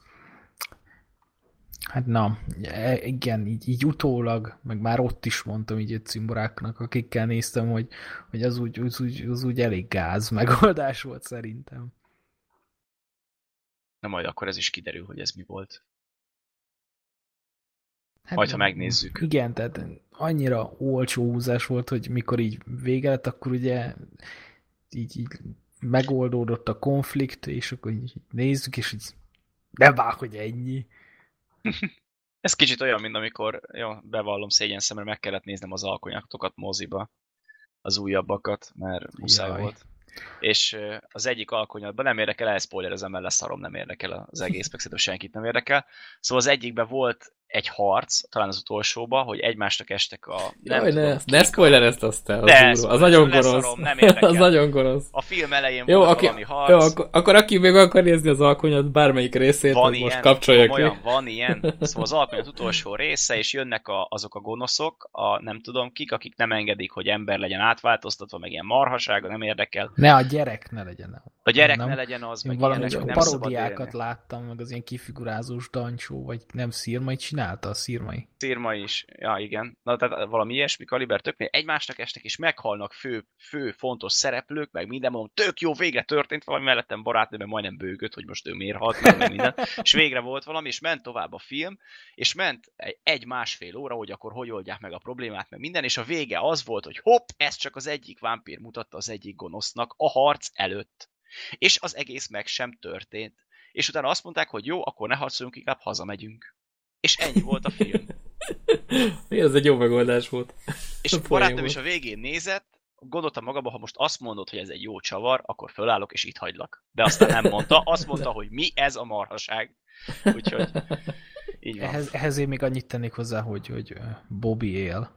hát na, e- igen, így, így utólag, meg már ott is mondtam így a cimboráknak, akikkel néztem, hogy, hogy az, úgy, az, úgy, az úgy elég gáz megoldás volt szerintem. Na majd akkor ez is kiderül, hogy ez mi volt. Hát, Majd, ha megnézzük. Igen, tehát annyira olcsó húzás volt, hogy mikor így vége lett, akkor ugye így, így megoldódott a konflikt, és akkor így nézzük, és így nem vár, hogy ennyi. Ez kicsit olyan, mint amikor, jó, bevallom szégyen szemre, meg kellett néznem az alkonyatokat moziba, az újabbakat, mert muszáj Jaj. volt. És az egyik alkonyatban nem érdekel, elspoilerezem, mert leszarom, nem érdekel az egész, meg szerintem senkit nem érdekel. Szóval az egyikben volt egy harc, talán az utolsóban, hogy egymásnak estek a... Nem Jaj, tudom, ne, ne a- spoilerezd azt el, az, De, durva. az nagyon leszarom, gonosz. nem érdekel. az nagyon gonosz. A film elején Jó, volt aki, valami harc. jó akkor, akkor aki még akar nézni az alkonyat bármelyik részét, van az ilyen, most kapcsolja komolyan, ki. van ilyen. Szóval az alkonyat utolsó része, és jönnek a, azok a gonoszok, a nem tudom kik, akik nem engedik, hogy ember legyen átváltoztatva, meg ilyen marhasága, nem érdekel. Ne a gyerek ne legyen. A gyerek Nem. ne legyen az, Én meg valami ilyenek, paródiákat láttam, meg az ilyen kifigurázós dancsó, vagy nem szírmai csinálta a szírmai. Szirma is, ja igen. Na tehát valami ilyesmi kaliber, tök mindegy. egymásnak estek, és meghalnak fő, fő fontos szereplők, meg minden mondom, tök jó, végre történt valami mellettem barátnőben majdnem bőgött, hogy most ő miért halt meg, meg minden. És végre volt valami, és ment tovább a film, és ment egy- egy-másfél óra, hogy akkor hogy oldják meg a problémát, meg minden, és a vége az volt, hogy hopp, ez csak az egyik vámpír mutatta az egyik gonosznak a harc előtt. És az egész meg sem történt. És utána azt mondták, hogy jó, akkor ne harcoljunk, inkább hazamegyünk. És ennyi volt a film. Ez egy jó megoldás volt. És A volt. is a végén nézett, gondoltam magamba, ha most azt mondod, hogy ez egy jó csavar, akkor fölállok és itt hagylak. De aztán nem mondta, azt mondta, hogy mi ez a marhaság. Úgyhogy így van. Ehhez, ehhez én még annyit tennék hozzá, hogy, hogy Bobby él.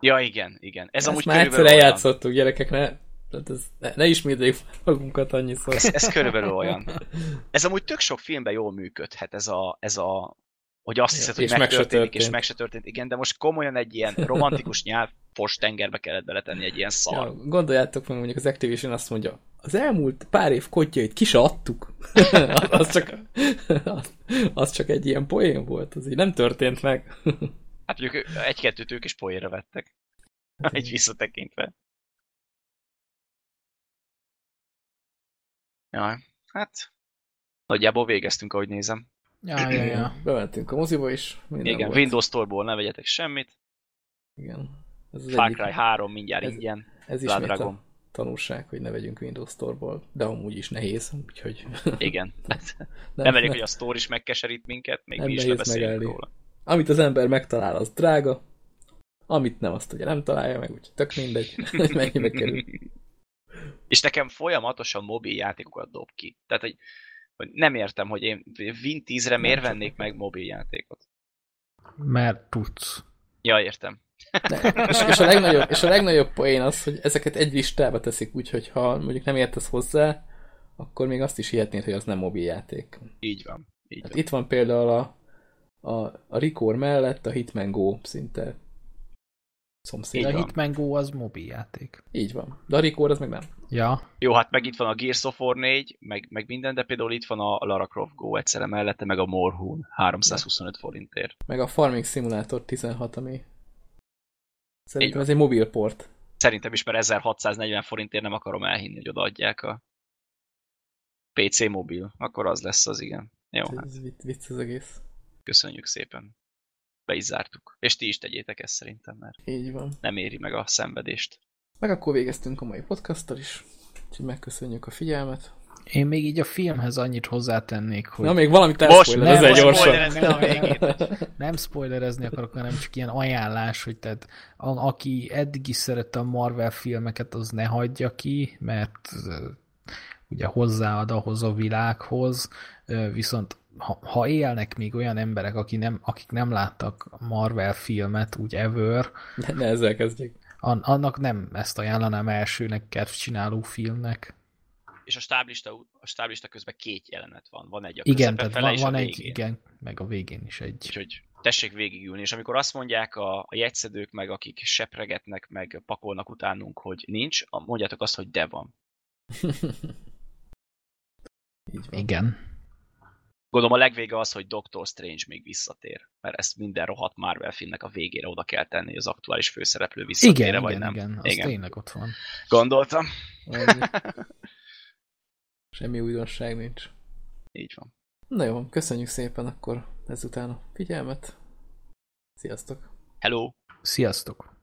Ja, igen, igen. Ez Ezt amúgy már egyszer eljátszottuk, gyerekek, ne, ez, ne, ne ismételjük magunkat annyiszor. Ez, ez körülbelül olyan. Ez amúgy tök sok filmben jól működhet, ez a, ez a hogy azt hiszed, hogy És meg megtörténik, és meg se történt. Igen, de most komolyan egy ilyen romantikus nyelv fos tengerbe kellett beletenni egy ilyen szar. Ja, gondoljátok meg, mondjuk az Activision azt mondja, az elmúlt pár év kotjait ki se adtuk. az, csak, az, az csak egy ilyen poén volt, az így nem történt meg. Hát mondjuk egy-kettőt ők is poénra vettek. Egy visszatekintve. Jaj, hát nagyjából végeztünk, ahogy nézem. Ja, ja, ja. Bementünk a moziba is. Minden Igen, volt. Windows Store-ból ne vegyetek semmit. Igen. Ez az Far egyik, Cry 3 mindjárt ez- ingyen. ez ismét a tanulság, hogy ne vegyünk Windows Store-ból, de amúgy is nehéz, úgyhogy Igen. nem, Nem elég, hogy a Store is megkeserít minket, még Nem mi is megállni. róla. Amit az ember megtalál, az drága, amit nem, azt ugye nem találja meg, úgyhogy tök mindegy, mennyibe kerül. És nekem folyamatosan mobil játékokat dob ki. Tehát, hogy, hogy nem értem, hogy én Win 10-re miért vennék meg mobil játékot. Mert tudsz. Ja, értem. De, és, és, a legnagyobb, és a legnagyobb poén az, hogy ezeket egy listába teszik, úgyhogy ha mondjuk nem értesz hozzá, akkor még azt is hihetnéd, hogy az nem mobiljáték. Így van. Így Hát van. itt van például a, a, a Record mellett a Hitman Go szinte szomszéd. A Így van. Hitman Go az mobiljáték. Így van. De a Record az meg nem. Ja, Jó, hát meg itt van a Gears of War 4, meg, meg minden, de például itt van a Lara Croft Go egyszerre mellette, meg a Morhun 325 forintért. Meg a Farming Simulator 16, ami Így szerintem van. ez egy mobilport. Szerintem is, mert 1640 forintért nem akarom elhinni, hogy odaadják a PC mobil. Akkor az lesz az, igen. Jó, hát Ez vicc, vicc az egész. köszönjük szépen. Be is zártuk. És ti is tegyétek ezt szerintem, mert Így van. nem éri meg a szenvedést. Meg akkor végeztünk a mai podcasttal is. Úgyhogy megköszönjük a figyelmet. én még így a filmhez annyit hozzátennék, hogy Na, még valamit Most elszpoilerezzel nem, gyorsan. végét. nem spoilerezni akarok, hanem csak ilyen ajánlás, hogy tehát a, aki eddig is szerette a Marvel filmeket, az ne hagyja ki, mert ugye hozzáad ahhoz a világhoz, viszont ha, ha élnek még olyan emberek, akik nem, akik nem láttak Marvel filmet, úgy ever, Ne, ne ezzel kezdjük. an, annak nem ezt ajánlanám elsőnek kedvcsináló filmnek. És a stáblista, a stáblista közben két jelenet van. Van egy a Igen, tehát fele van, és van a egy, végén. igen, meg a végén is egy. Úgyhogy tessék végigülni, és amikor azt mondják a, a jegyszedők, meg akik sepregetnek, meg pakolnak utánunk, hogy nincs, mondjátok azt, hogy de van. Így van. Igen. Gondolom a legvége az, hogy Doctor Strange még visszatér, mert ezt minden rohadt Marvel filmnek a végére oda kell tenni, hogy az aktuális főszereplő visszatér Igen, vagy igen, nem. igen, az igen. tényleg ott van. Gondoltam. Semmi újdonság nincs. Így van. Na jó, köszönjük szépen akkor ezután a figyelmet. Sziasztok! Hello! Sziasztok!